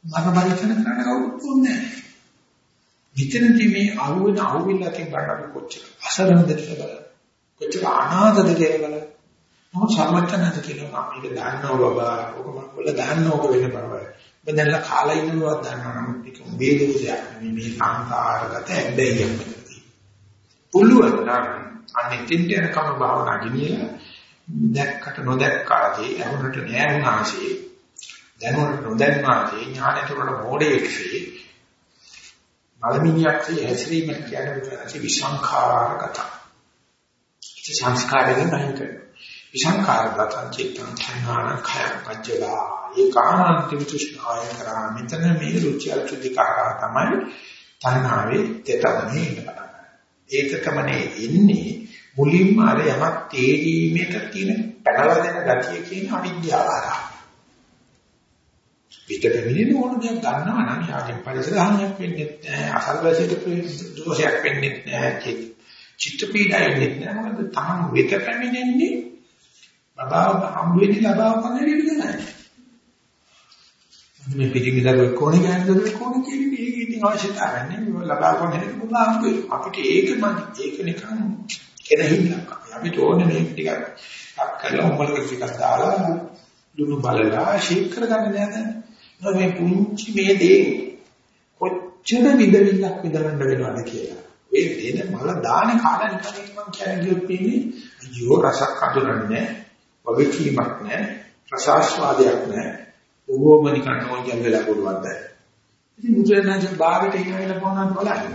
මම පරීක්ෂණ කරන්න කවුරුත් ඕනේ නැහැ. මෙතනදී මේ අහුවෙන අහුවිල්ලකින් ගන්න කොච්චර අසරණද කියලා බලන්න. කොච්චර අනාථද කියලා බලන්න. මොකද සර්වඥාන්ත කියලා මේක දන්නව බබා. ඔක මම වල දන්නවක වෙන බව. බඳලා කාලා ඉන්නවත් දන්නව නම් ඒක මේ දෝෂයක් නෙමෙයි මේ සංකාරගත හැබැයි පුළුවන් නම් අන්නේ තින්ට යනකම භාවනා ගෙනියලා දැක්කට නොදැක්කාදී අහුනට නෑ වුණාසේ දැනුවට නොදැන්නාසේ ඥානයට මොඩේක්ෂේ මලමිනියක් හැසිරීම කියන්නේ විතරයි විසංඛාරගත. ඒ සංස්කාරයෙන් අයින් කරනවා. විසංඛාරගත චිත්තං ඥාන khය පජ්ජලා. ඒකාන්ත විතුෂ්ණාය කරා මෙතන මේ රුචි අරුචිකාරා තමයි තණ්හාවේ තෙතමනේ ඉන්නවා. ඒකකමනේ ඉන්නේ මුලින්ම අර යමක් තේරීමේට තියෙන පැනලා දෙන ගතිය කියන අවිද්‍යාව ආරම්භ. පිට පැමිණෙන ඕන දෙයක් ගන්නවා නම් යාගෙන් පරිසරහණයක් වෙන්නේ නැහැ අසල්වැසියට දෝෂයක් වෙන්නේ නැහැ චිත්ත පීඩාවක් නැහැ මොකද තමන් වෙත පැමිණෙන්නේ බබාව හම්බ වෙන්නේ ලබාව පන්නේ නේද මේ පිටිවිදරුවෙක් කොහොනේ ගෑනුදරුවෙක් කොහොනේ කියන්නේ ඒක ඉතින් අවශ්‍යතාවයක් නෙමෙයි. ලබාව පන්නේ බුදුහාම අපිට ඒකම ඒක නිකන් කෙනෙහිල්ලක් අපිට ඕනේ මේක ටිකක් අක් කරලා උඹලක ටිකක් දාලා දුනු බලලා ෂේප් කරගන්න නෑ මේ පුංචි මේ දේ කොච්චර විදවිල්ලක් විදරන්න වෙනවද කියලා. ඒ දෙන මල දාන කාලේ නිකන් මම කියන්නේ ගියොත් ඉන්නේ අයියෝ රසක් අඳුරන්නේ වගකීමක් නැහැ රසාස්වාදයක් නැහැ ඕවම නිකන් ඕන්ජල් වෙලා පුළුවන්ද ඉතින් මුද්‍රණාජ බාගට ඉන්න වෙලාව මොනවද බලන්නේ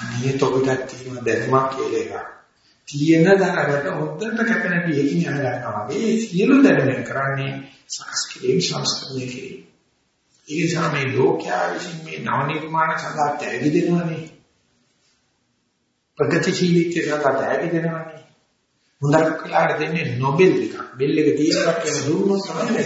අනේ තොපිටක් තියෙන දැනුමක් කියලා එකක් තියෙන දැනකට හොද්දට කැපෙන පියකින් යන ගන්නවා වගේ සියලු දැනුම කරන්නේ සකස් කිරීම සංස්කරණය කිරීම. ඒ නිසා මේ ලෝකයා විසින් මේ නව නිර්මාණ සඳහා තෑගි දෙනවනේ. ප්‍රගතිශීලීත්වය සඳහා තෑගි දෙනවනේ. හොඳක් කළාට දෙන්නේ නොබෙල් එකක්. බෙල් එක තියෙනකක් වෙන දුන්නොත් තමයි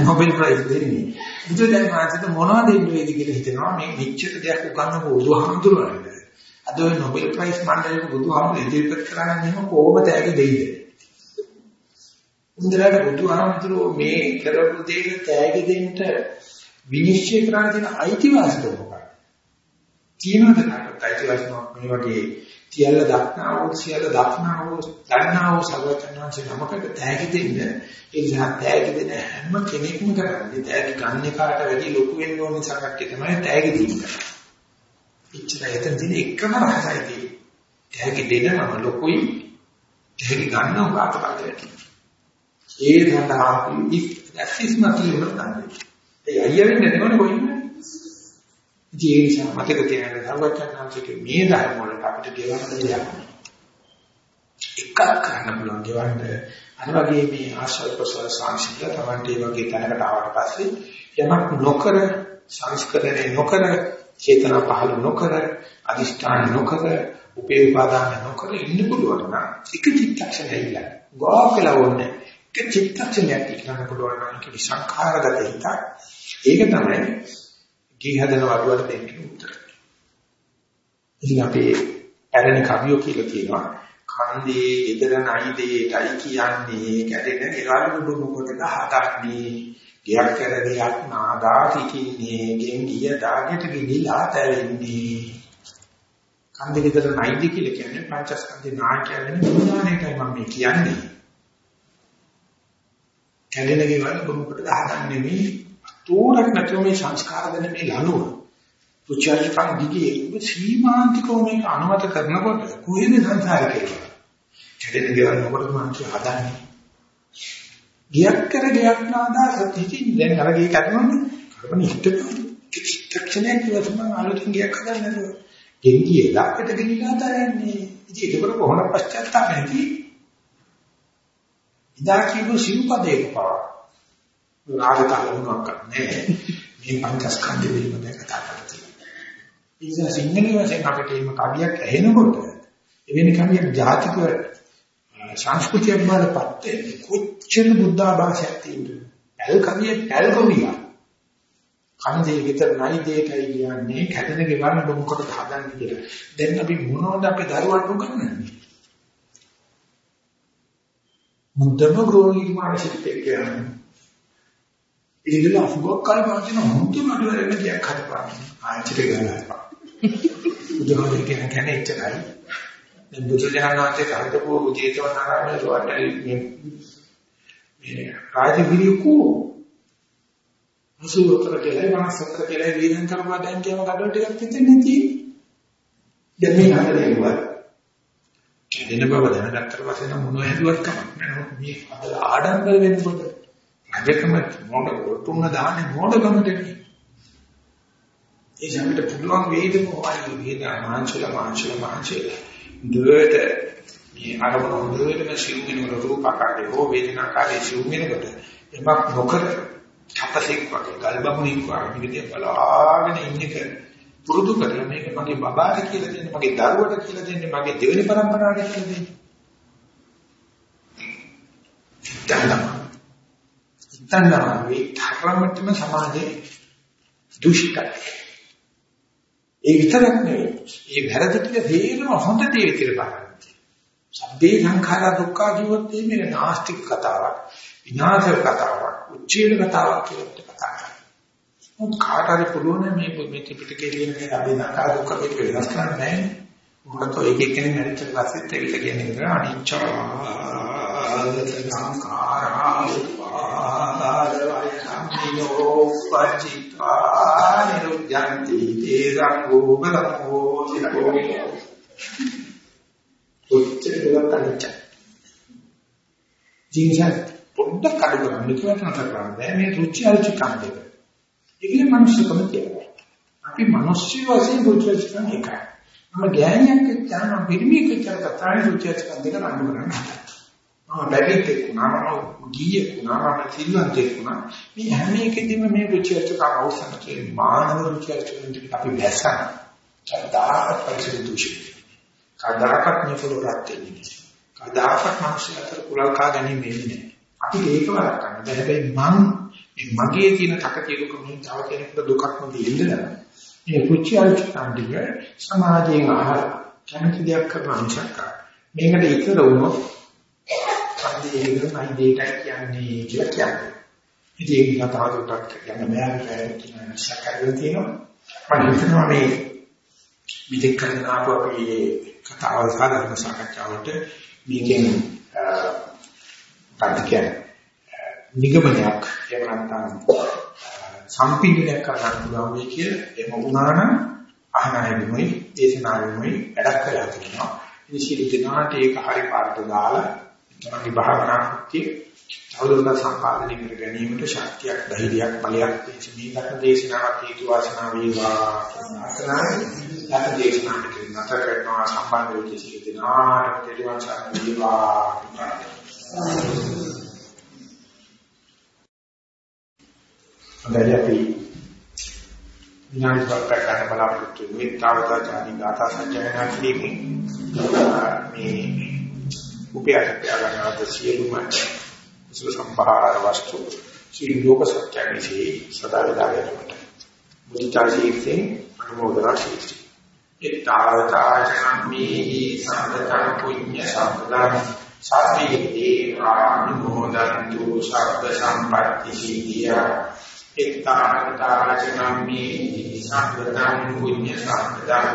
නොබෙල් ප්‍රයිස් දෙන්නේ. ඉතින් දැන් මාසිට මොනවද දෙන්නේ කියලා හිතනවා මේ විච්චක දෙයක් උගන්නපු බුදුහාමුදුරුවනේ. අද ඔය නොබෙල් ප්‍රයිස් මණ්ඩලයේ බුදුහාමුදුරුවෝ ඉදිරිපත් කරන්නේ එහෙම කොහොම තෑගි දෙයිද? උන්දලට බුදුහාමුදුරුවෝ මේ කරපු දෙයට තෑගි දෙන්න විනිශ්චය කරන්න තියෙන අයිතිවාසිකම මොකක්ද? තියෙනවද කාටවත් අයිතිවාසිකමක් මේ වගේ සියල්ල දක්නා වූ සියල්ල දක්නා වූ දන්නා වූ සර්වඥාන්සේ නමකට තෑගි දෙන්න ඒ නිසා තෑගි දෙන හැම කෙනෙක්ම කරන්නේ තෑගි ගන්න කාට වැඩි ලොකු වෙන්න ඕන නිසා කට්ටිය තමයි තෑගි දෙන්නේ. ඉච්ඡා එතන තියෙන එකම රහසයි තියෙන්නේ. තෑගි දෙනම ලොකුයි තෑගි ගන්නව කාටවත් ඒ සඳහා අපි ඇසිස්ම කියලා ගන්නවා. ඒ අයිය වෙන්නේ නැතවනේ කොයින්ද? ඉතින් ඒ නිසා මතක තියාගන්න සර්වඥාන්සේගේ මේ ධර්ම වලට අපිට ගෙවන්න දෙයක් එකක් කරන්න පුළුවන් ගෙවන්න. අර වගේ මේ ආශ්‍රව ප්‍රසාර සංසිද්ධ තමන්ට ඒ වගේ තැනකට ආවට පස්සේ යමක් නොකර සංස්කරණය නොකර චේතනා පහළ නොකර අදිෂ්ඨාන නොකර උපේපාදාන නොකර ඉන්න පුළුවන් නම් එක චිත්තක්ෂණය ඉන්න. ගෝකල වොන්නේ එක චිත්තක්ෂණයක් ඉක්නන්න පුළුවන් නම් ඒක විසංඛාරගත හිතක්. ඒක තමයි ගී හදන වඩුවට දෙන්නේ උත්තර. ඉතින් අපි ඇරෙන කවියෝ කියලා කියනවා කන්දේ ඊතර නයි දෙයටයි කියන්නේ කැඩෙන ගෙවල් දුඩු කොටක හදන්නේ. ගියක් කර ගියක් නාදා සිටින්නේ ගෙන් ගිය දාගෙට ගිනිලා තැවෙන්නේ. කන්දේ ඊතර නයිද කියලා කියන්නේ පංචස්කන්ධේ නායකයන් විඥානයටයි මම මේ කියන්නේ. කැඩෙන ගෙවල් දුඩු කොටක හදන්නේ මේ තෝරක් නැතුව මේ සංස්කාර දෙන මේ ලනුව උච්චාරකම් දිගේ සීමාන්තිකව මේක අනුමත කරනකොට කොහෙද සංසාරේ කියලා. කැඩෙන ගෙවල් මොකටද මම හදන්නේ? ගියක් කර ගියක් නාදා සතියින් දැන් අර ගේ කැඩුණානේ. කරපණ හිටපු චිත්තක්ෂණයක් ඉවසම ආලෝකයෙන් ගියක් හදන්නේ නේද? ගෙන්ගියේ ලාකට ගෙනිලා තරන්නේ. ඉතින් ඒක කොහොමද පශ්චාත්තාප නැති? ඉදා කියපු සිව්පදේක පාව. රාගතාව වුණාක් නැහැ. මේ පංචස්කන්ධ පිළිබඳව කතා කරලා ඉතින් සිංහල වශයෙන් අපිට මේ කවියක් ඇහෙනකොට එවැනි කවියක් ජාතික සංස්කෘතියක් බාරපත් කොච්චර බුද්ධ ආభాෂයක් තියෙනවද? පැල් කවිය පැල් කවිය. කන්දේ විතර නයි දෙයටයි කියන්නේ කැඩෙන ගෙවන්න බොමුකට හදන්නේ කියලා. දැන් අපි මොනවද අපේ දරුවන්ට උගන්වන්නේ? මුදම ග්‍රෝනික මානසිකත්වයක් කියන්නේ. ඉතින් අසුබක් කල්පනා කරන මුතුම අඩුවෙන් කියක් හදපන්. ආච්චිට ගන්නවා. බුදුහාමුදුරුවෝ කියන කෙනෙක් එච්චරයි. දැන් බුදුජානනාථේ කරදපුව උදේතවනාරාමයේ රොවට්ටලි මේ මේ රාජගිරිය කෝ අසුවතර කියලා මාසතර කියලා වීදන් කරපුවා දැන් කියම කඩවල ටිකක් හිතෙන්නේ නැති. දැන් මේ හතරේ වුණා. කැදෙන බව දැනගත්තට පස්සේ නම් මොනව හැදුවත් කමක් නැහැ. මේ හදලා ආඩම්බර වෙනකොට රජකම මොඩ ඔටුන්න දාන්නේ මොඩකමටනේ. ඒ අපිට පුළුවන් වේද මොහොයි වේද මාංශල මාංශල මාංශල දුරට මේ අරමුණ දුරටම සිවුමින රූප ආකාරයේ හෝ වේදනා ආකාරයේ සිවුමිනකොට එමක් නොකර තපසෙක් වගේ ගල්බමුණෙක් වගේ විදිහට බලාගෙන ඉන්නක පුරුදු කරලා මේක මගේ බබාට කියලා දෙන්න මගේ දරුවට කියලා දෙන්න මගේ දෙවෙනි પરම්පරාවට කියලා දෙන්න. ඉතනම ඉතනම මේ ධර්මතම සමාජයේ දුෂ්කරයි. ඒ විතරක් නෙවෙයි. මේ වැරදි ටික තේරෙන හොඳ දේ විතර බලන්න. සබ්බේ සංඛාර දුක්ඛ කිව්වොත් මේක නාස්තික කතාවක්, විනාශ කතාවක්, උච්චේල කතාවක් කියලා කතා කරනවා. මොකද කාට හරි පුළුවන් මේ මේ ත්‍රිපිටකයේ ලියන මේ සබ්බේ සංඛාර දුක්ඛ මේක වෙනස් කරන්න බෑ. මොකද ඔය එක එක්කෙනෙක් මැරිච්ච පස්සෙත් ඇවිල්ලා කියන්නේ නේද අනිච්චා සංඛාරා උපාදාය සම්පිනෝ පච්චිත්වා නිරුද්ධಂತಿ තේරං ගෝබලමෝ සිතෝ උච්චේලවත් අනිච්ච ජීවිත පොඩ්ඩක් අඩු කරන්න කිව්වට නතර කරන්න බෑ මේ රුචි අරුචි කම් දෙක. ඒකනේ මනුස්සකම කියන්නේ. අපි මිනිස්සු වශයෙන් රුචි අරුචි කම් එකයි. මම ගෑණියක් එක්කම මම පිරිමියෙක් එක්ක කතාවේ රුචි අරුචි කම් දෙක රණ්ඩු කරන්න හදනවා. මම බැරිත් එක්කුණා මම ගියේ කුණා මම සිල්වත් එක්කුණා මේ හැම එකෙදිම මේ රුචි අරුචිකම් අවසන් කියන්නේ මානව රුචි අරුචිකම් අපි දැසන කදාක පරිසර දුෂි කදාකත් නිකුල රැත්තේ කදාකත් මානසික අතර කුලල් කා ගැනීම වෙන්නේ අපි ඒක වළක්වන්න බෑ. හැබැයි මං මේ මගේ තියෙන තකතිරුකම තව කෙනෙකුට දුකක් නොදෙන්න මේ රුචි අරුචිකම් දිග සමාජයෙන් ආහාර කැමති දෙයක් කරන මිසක් මේකට ඉතර වුණොත් ඒකයි දෙයටයි කියන්නේ කියලා කියන්නේ. ඉතින් ඒක නිසා තවදුරටත් යන්න බෑ කියන සැකයෙන් තියෙනවා. මම හිතනවා මේ විදිහට කරන ආපු අපි කතාව සාධාරණ සාකච්ඡාවට මේකෙන් තාක්ෂික නිගමනයක් එහෙම නැත්නම් සම්පීඩනයක් කරන්න පුළුවන් වෙයි කියලා එහෙම වුණා නම් අහනායෙමුයි දේශනාවෙමුයි වැඩක් කරලා තියෙනවා. ඉතින් සියලු දෙනාට ඒක හරි පාඩට දාලා තමන්ගේ භාවනා කෘත්‍ය තවදුරටත් සම්පාදනය කර ගැනීමට ශක්තියක් ධෛර්යයක් බලයක් මේකට දේශනාවක් හේතු වාසනා වේවා ප්‍රාර්ථනායි ලක දේශනාවට නතර කරනවා සම්බන්ධ වෙච්ච සිය දිනාට පිළිවන් සාරණ වේවා හොඳයි අපි විනාඩි පහක් ගන්න බලාපොරොත්තු වෙන්නේ තාවතා ජාති ගාථා සජ්ජායනා කිරීමේ මේ උපයාට පියාගන්නවද සියලුම කුසල සම්භාර වස්තු සියලු ලෝක සත්‍යනිසී සදා විදායකට මුදිතාශීර්ෂේ අනුමෝදනා ශීර්ෂේ එත්තාවතා චම්මේ සම්පතං පුඤ්ඤ සම්පදං සබ්බේ දේවානුමෝදන්තු සබ්බ සම්පත්‍ති සිද්ධියා එත්තාරතාචනම්මේ සම්පතං පුඤ්ඤ සම්පදං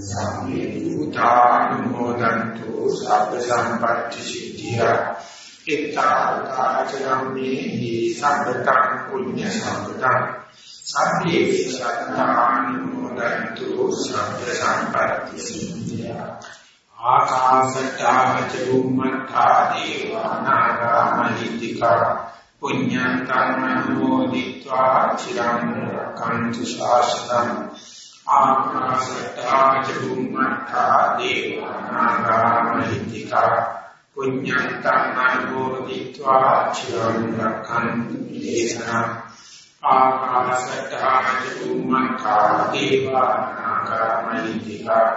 සම්මේ භූතානුමෝදන්තු සබ්බ සම්පත්‍ති සිද්ධියා එත්තාරතාචනම්මේ සම්පතං පුඤ්ඤ සම්පදං සම්මේ සත්තානුමෝදන්තු සබ්බ සම්පත්‍ති සිද්ධියා ආකාශට්ටා චුම්මත්තා දේවානාගා මහිත්‍තිකා පුඤ්ඤන්තං අනුමෝදිत्वा චිරං රක්ඛන්තු ශාසනං. ආකාශත්තාච බුම්මත්තා දේවානාගාමිත්‍තිකා පුඤ්ඤන්තං අනුභෝධිत्वा චිරං රක්ඛන්තු දේශනා ආකාශත්තාච බුම්මත්තා දේවානාගාමිත්‍තිකා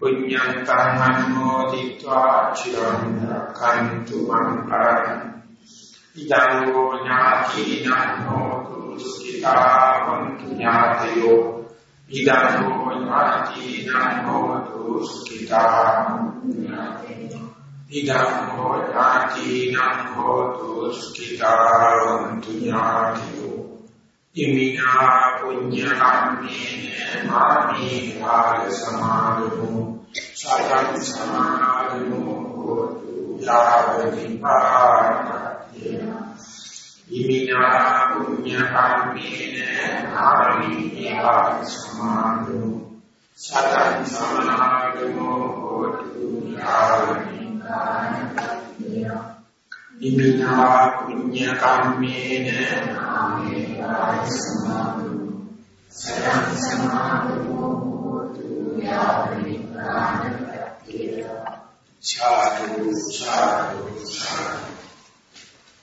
පුඤ්ඤන්තං අනුභෝධිत्वा චිරං රක්ඛන්තු මං පරං ඉදං ඥාතිනෝ කුසිතා වന്തു ඥාතයෝ ඉදං ඥාතිනෝ සුඛිතාවන්තු ඉදං ඥාතිනෝ සුඛිතාවන්තු ඥාතයෝ ඉමිනා පුඤ්ඤ කම්මේන මාමි කාල සමාදමු සායං සමාදමු හෝතු යාවතිපාණති ඉමිනා පුඤ්ඤ කම්මේන මාමි කාල සමාදමු සායං සමාදමු හෝතු යාවතිපාණති ඉමිනා පුඤ්ඤ කම්මේන සයං සමාධෝ හෝතු යාවනි ප්‍රාණපත්තිය